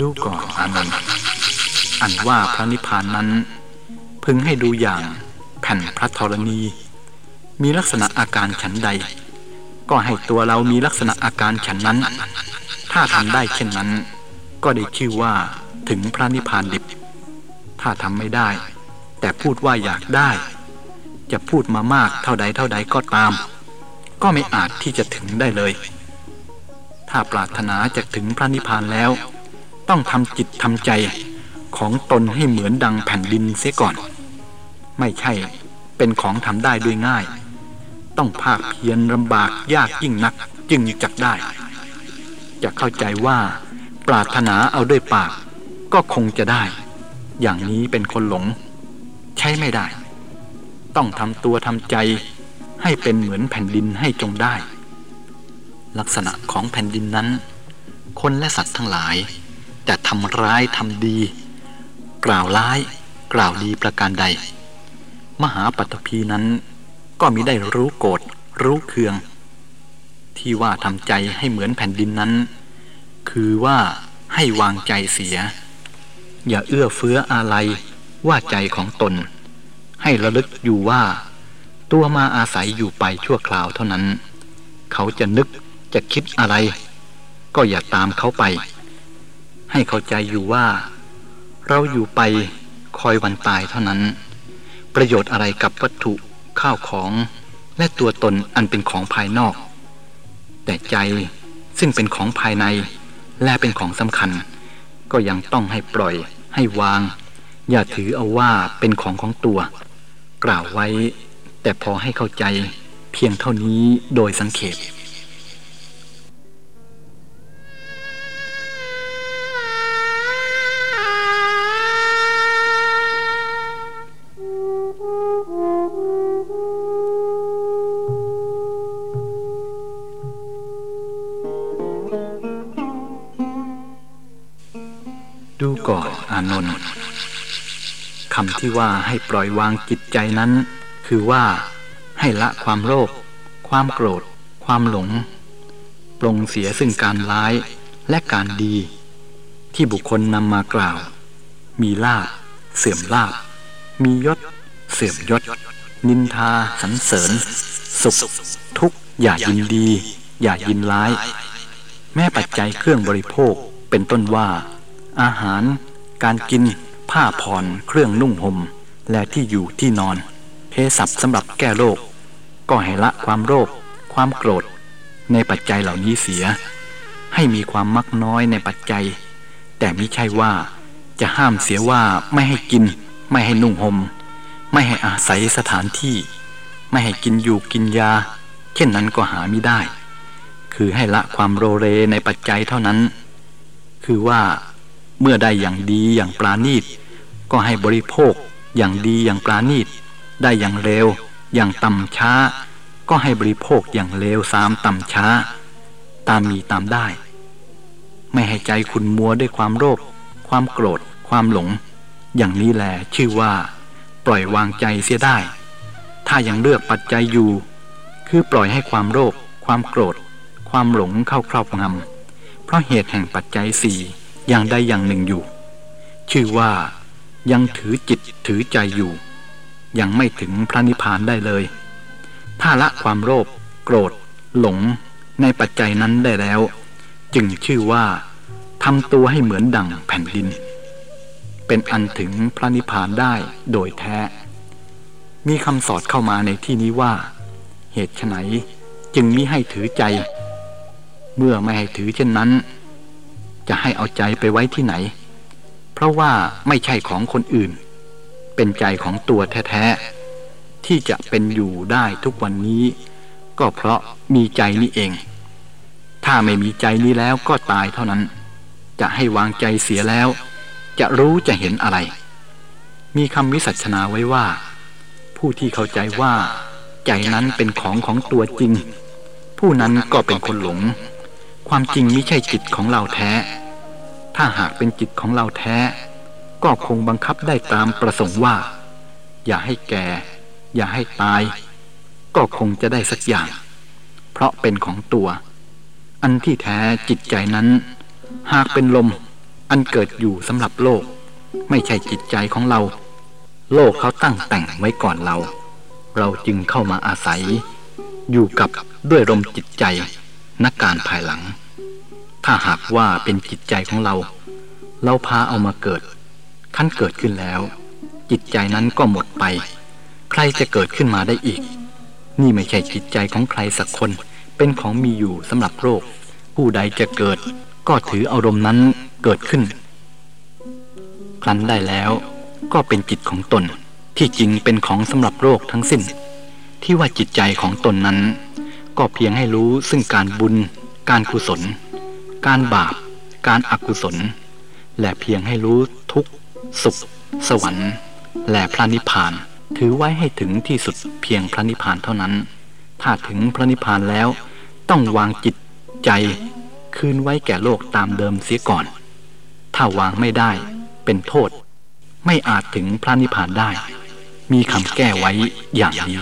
ดูก่อนอานนท์อันว่าพระนิพพานนั้น พึงให้ดูอย่างแผ่นพระธรณี มีลักษณะอาการฉันใด ก็ให้ตัวเรามีลักษณะอาการฉันนั้น ถ้าทำได้เช่นนั้น ก็ได้ชื่อว่าถึงพระนิพพานดิบ ถ้าทำไม่ได้ แต่พูดว่าอยากได้ จะพูดมามากเท่าใดเท่าใดก็ตาม ก็ไม่อาจที่จะถึงได้เลย ถ้าปรารถนาจะถึงพระนิพพานแล้ว ต้องทำจิตทำใจของตนให้เหมือนดังแผ่นดินเสียก่อน ไม่ใช่เป็นของทำได้ด้วยง่าย ต้องภาคเพียรลำบากยากยิ่งนัก จึงจักได้ จะเข้าใจว่า ปรารถนาเอาด้วยปาก ก็คงจะได้ อย่างนี้เป็นคนหลง ใช้ไม่ได้ ต้องทำตัวทำใจ ให้เป็นเหมือนแผ่นดินให้จงได้ ลักษณะของแผ่นดินนั้น คนและสัตว์ทั้งหลาย จะทำร้ายทำดี กล่าวร้าย กล่าวดีประการใด มหาปัตภีนั้น ก็มิได้รู้โกรธรู้เคือง ที่ว่าทำใจให้เหมือนแผ่นดินนั้น คือว่าให้วางใจเสีย อย่าเอื้อเฟื้ออะไรว่าใจของตน ให้ระลึกอยู่ว่า ตัวมาอาศัยอยู่ไปชั่วคราวเท่านั้น เขาจะนึกจะคิดอะไร ก็อย่าตามเขาไป ให้เข้าใจอยู่ว่า เราอยู่ไปคอยวันตายเท่านั้น ประโยชน์อะไรกับวัตถุ ข้าวของและตัวตนอันเป็นของภายนอก แต่ใจซึ่งเป็นของภายในและเป็นของสำคัญ ก็ยังต้องให้ปล่อยให้วาง อย่าถือเอาว่าเป็นของของตัว กล่าวไว้ แต่พอให้เข้าใจเพียงเท่านี้โดยสังเขต นนท์คำที่ว่าให้ปล่อยวางจิตใจนั้น คือว่าให้ละความโลภความโกรธ ความหลงปลงเสียซึ่งการร้ายและการดี ที่บุคคลนำมากล่าว มีลาบเสื่อมลาบ มียศ เสื่อมยศ นินทาสรรเสริญ สุข ทุกข์อย่ายินดี อย่ายินร้าย แม้ปัจจัยเครื่องบริโภคเป็นต้นว่า อาหาร การกิน ผ้าผ่อนเครื่องนุ่งหม่ม และที่อยู่ที่นอน เพศัพสำหรับแก้โรค ก็ให้ละความโรค ความโกรธ ในปัจจัยเหล่านี้เสีย ให้มีความมักน้อยในปัจจัย แต่ไม่ใช่ว่าจะห้ามเสียว่าไม่ให้กิน ไม่ให้นุ่งหม่มไม่ให้อาศัยสถานที่ ไม่ให้กินอยู่กินยา เช่นนั้นก็หาไม่ได้ คือให้ละความโรเรในปัจจัยเท่านั้น คือว่า เมื่อได้อย่างดีอย่างปราณีต ก็ให้บริโภคอย่างดีอย่างปราณีต ได้อย่างเร็ว อย่างต่ำช้า ก็ให้บริโภคอย่างเร็วสามต่ำช้า ตามมีตามได้ ไม่ให้ใจคุณมัวด้วยความโลภความโกรธ ความหลง อย่างนี้แหละชื่อว่า ปล่อยวางใจเสียได้ ถ้ายังเลือกปัจจัยอยู่ คือปล่อยให้ความโลภความโกรธ ความหลงเข้าครอบงำเพราะเหตุแห่งปัจจัยสี่ อย่างใดอย่างหนึ่งอยู่ ชื่อว่ายังถือจิตถือใจอยู่ ยังไม่ถึงพระนิพพานได้เลย ถ้าละความโลภโกรธ หลงในปัจจัยนั้นได้แล้ว จึงชื่อว่าทำตัวให้เหมือนดังแผ่นดิน เป็นอันถึงพระนิพพานได้โดยแท้ มีคำสอดเข้ามาในที่นี้ว่า เหตุไฉนจึงมิให้ถือใจ เมื่อไม่ให้ถือเช่นนั้น จะให้เอาใจไปไว้ที่ไหน เพราะว่าไม่ใช่ของคนอื่น เป็นใจของตัวแท้ๆ ที่จะเป็นอยู่ได้ทุกวันนี้ ก็เพราะมีใจนี้เอง ถ้าไม่มีใจนี้แล้วก็ตายเท่านั้น จะให้วางใจเสียแล้ว จะรู้จะเห็นอะไร มีคำวิสัชนาไว้ว่า ผู้ที่เข้าใจว่า ใจนั้นเป็นของของตัวจริง ผู้นั้นก็เป็นคนหลงความจริงไม่ใช่จิตของเราแท้ ถ้าหากเป็นจิตของเราแท้ ก็คงบังคับได้ตามประสงค์ว่า อย่าให้แก่ อย่าให้ตาย ก็คงจะได้สักอย่าง เพราะเป็นของตัว อันที่แท้จิตใจนั้น หากเป็นลมอันเกิดอยู่สำหรับโลก ไม่ใช่จิตใจของเรา โลกเขาตั้งแต่งไว้ก่อนเรา เราจึงเข้ามาอาศัย อยู่กับด้วยลมจิตใจนักการภายหลัง ถ้าหากว่าเป็นจิตใจของเรา เราพาเอามาเกิดขั้นเกิดขึ้นแล้ว จิตใจนั้นก็หมดไป ใครจะเกิดขึ้นมาได้อีก นี่ไม่ใช่จิตใจของใครสักคน เป็นของมีอยู่สำหรับโรคผู้ใดจะเกิด ก็ถืออารมณ์นั้นเกิดขึ้น ครั้นได้แล้วก็เป็นจิตของตนที่จริงเป็นของสำหรับโรคทั้งสิ้น ที่ว่าจิตใจของตนนั้น ก็เพียงให้รู้ซึ่งการบุญการกุศล การบาป การอกุศล และเพียงให้รู้ทุกสุข สวรรค์ และพระนิพพาน ถือไว้ให้ถึงที่สุดเพียงพระนิพพานเท่านั้น ถ้าถึงพระนิพพานแล้ว ต้องวางจิตใจคืนไว้แก่โลกตามเดิมเสียก่อน ถ้าวางไม่ได้เป็นโทษ ไม่อาจถึงพระนิพพานได้ มีคำแก้ไว้อย่างนี้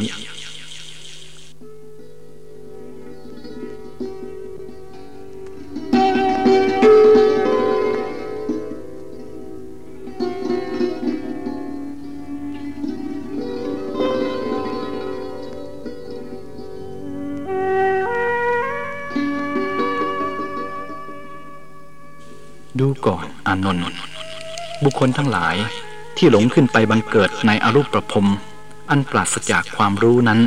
ก่อนอานนท์บุคคลทั้งหลายที่หลงขึ้นไปบังเกิดในอรูปประพรมอันปราศจากความรู้นั้น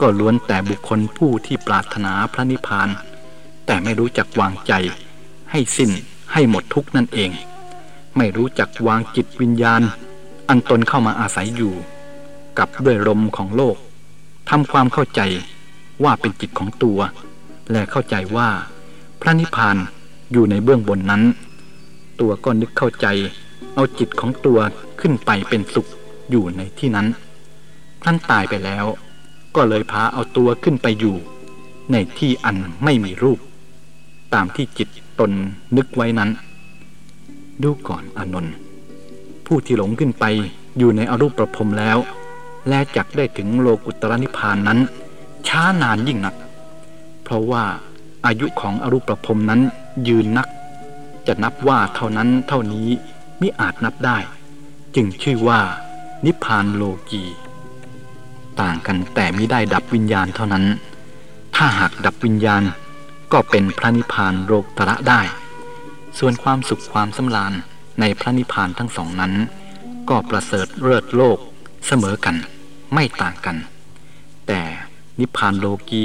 ก็ล้วนแต่บุคคลผู้ที่ปรารถนาพระนิพพาน แต่ไม่รู้จักวางใจ ให้สิ้นให้หมดทุกนั่นเอง ไม่รู้จักวางจิตวิญญาณ อันตนเข้ามาอาศัยอยู่ กับด้วยลมของโลกทำความเข้าใจว่าเป็นจิตของตัว และเข้าใจว่าพระนิพพานอยู่ในเบื้องบนนั้น ตัวก็นึกเข้าใจ เอาจิตของตัวขึ้นไปเป็นสุขอยู่ในที่นั้นท่านตายไปแล้ว ก็เลยพาเอาตัวขึ้นไปอยู่ ในที่อันไม่มีรูป ตามที่จิตตนนึกไว้นั้น ดูก่อนอนนท์ผู้ที่หลงขึ้นไปอยู่ในอรูปประพรมแล้ว และจักได้ถึงโลกุตรนิพพานนั้น ช้านานยิ่งนัก เพราะว่าอายุของอรูปประพรมนั้นยืนนัก จะนับว่าเท่านั้นเท่านี้มิอาจนับได้ จึงชื่อว่านิพพานโลกี ต่างกันแต่ไมิได้ดับวิญญาณเท่านั้น ถ้าหากดับวิญญาณก็เป็นพระนิพพานโลกตระได้ ส่วนความสุขความสำราญในพระนิพพานทั้งสองนั้น ก็ประเสริฐเลิศโลกเสมอกันไม่ต่างกัน แต่นิพพานโลกี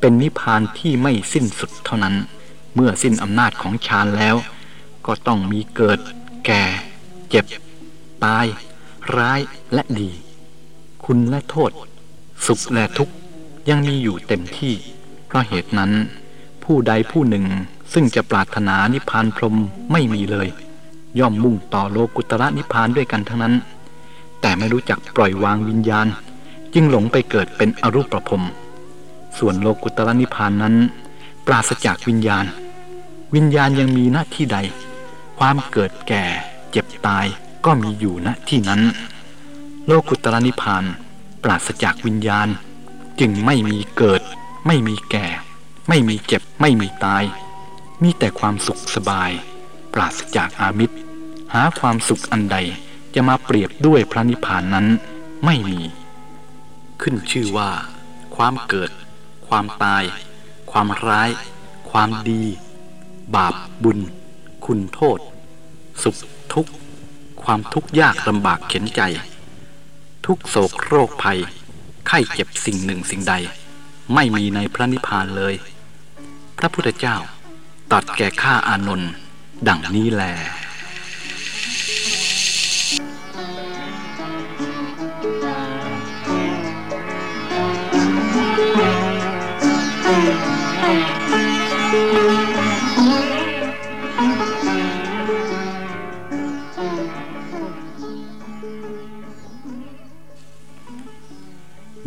เป็นนิพพานที่ไม่สิ้นสุดเท่านั้น เมื่อสิ้นอำนาจของฌานแล้ว ก็ต้องมีเกิด แก่ เจ็บ ตาย ร้ายและดี คุณและโทษ สุขและทุกข์ยังมีอยู่เต็มที่ เพราะเหตุนั้น ผู้ใดผู้หนึ่งซึ่งจะปรารถนานิพพานพรหมไม่มีเลย ย่อมมุ่งต่อโลกุตระนิพพานด้วยกันทั้งนั้น แต่ไม่รู้จักปล่อยวางวิญญาณ จึงหลงไปเกิดเป็นอรูปประพรมส่วนโลกุตระนิพพานนั้น ปราศจากวิญญาณ วิญญาณยังมีหน้าที่ใด ความเกิดแก่เจ็บตายก็มีอยู่ณที่นั้น โลกุตรนิพพานปราศจากวิญญาณ จึงไม่มีเกิด ไม่มีแก่ ไม่มีเจ็บไม่มีตาย มีแต่ความสุขสบาย ปราศจากอามิตร หาความสุขอันใดจะมาเปรียบด้วยพระนิพพานนั้นไม่มี ขึ้นชื่อว่า ความเกิด ความตาย ความร้าย ความดี บาปบุญ คุณโทษ สุขทุกข์ ความทุกข์ยากลำบากเข็นใจ ทุกโศกโรคภัย ไข้เจ็บสิ่งหนึ่งสิ่งใด ไม่มีในพระนิพพานเลย พระพุทธเจ้าตัดแก่ข้าอานนท์ดังนี้แล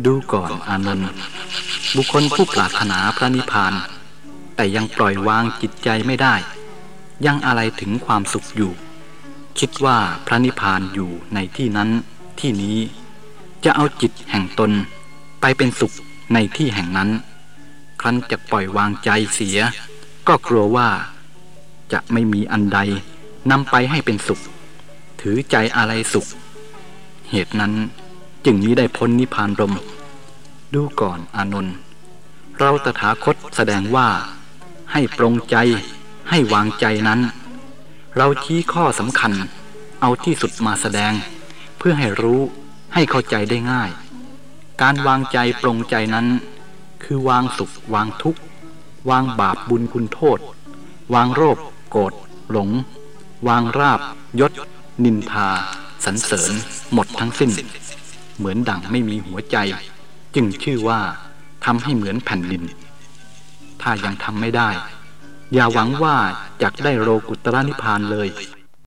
ดูก่อนอานนท์บุคคลผู้ปรารถนาพระนิพพาน แต่ยังปล่อยวางจิตใจไม่ได้ ยังอะไรถึงความสุขอยู่ คิดว่าพระนิพพานอยู่ในที่นั้นที่นี้ จะเอาจิตแห่งตนไปเป็นสุขในที่แห่งนั้น ครั้นจะปล่อยวางใจเสีย ก็กลัวว่า จะไม่มีอันใดนำไปให้เป็นสุข ถือใจอะไรสุข เหตุนั้นจึงมิได้พ้นนิพพานรม ดูก่อนอานนท์เราตถาคตแสดงว่า ให้ปรงใจให้วางใจนั้น เราชี้ข้อสำคัญ เอาที่สุดมาแสดง เพื่อให้รู้ให้เข้าใจได้ง่าย การวางใจปรงใจนั้น คือวางสุขวางทุกข์ วางบาปบุญคุณโทษ วางโรคโกรธหลง วางราบ ยศ นินทา สันเสริญ หมดทั้งสิ้น เหมือนดั่งไม่มีหัวใจ จึงชื่อว่าทำให้เหมือนแผ่นดิน ถ้ายังทำไม่ได้ อย่าหวังว่าจะได้โลกุตระนิพพานเลย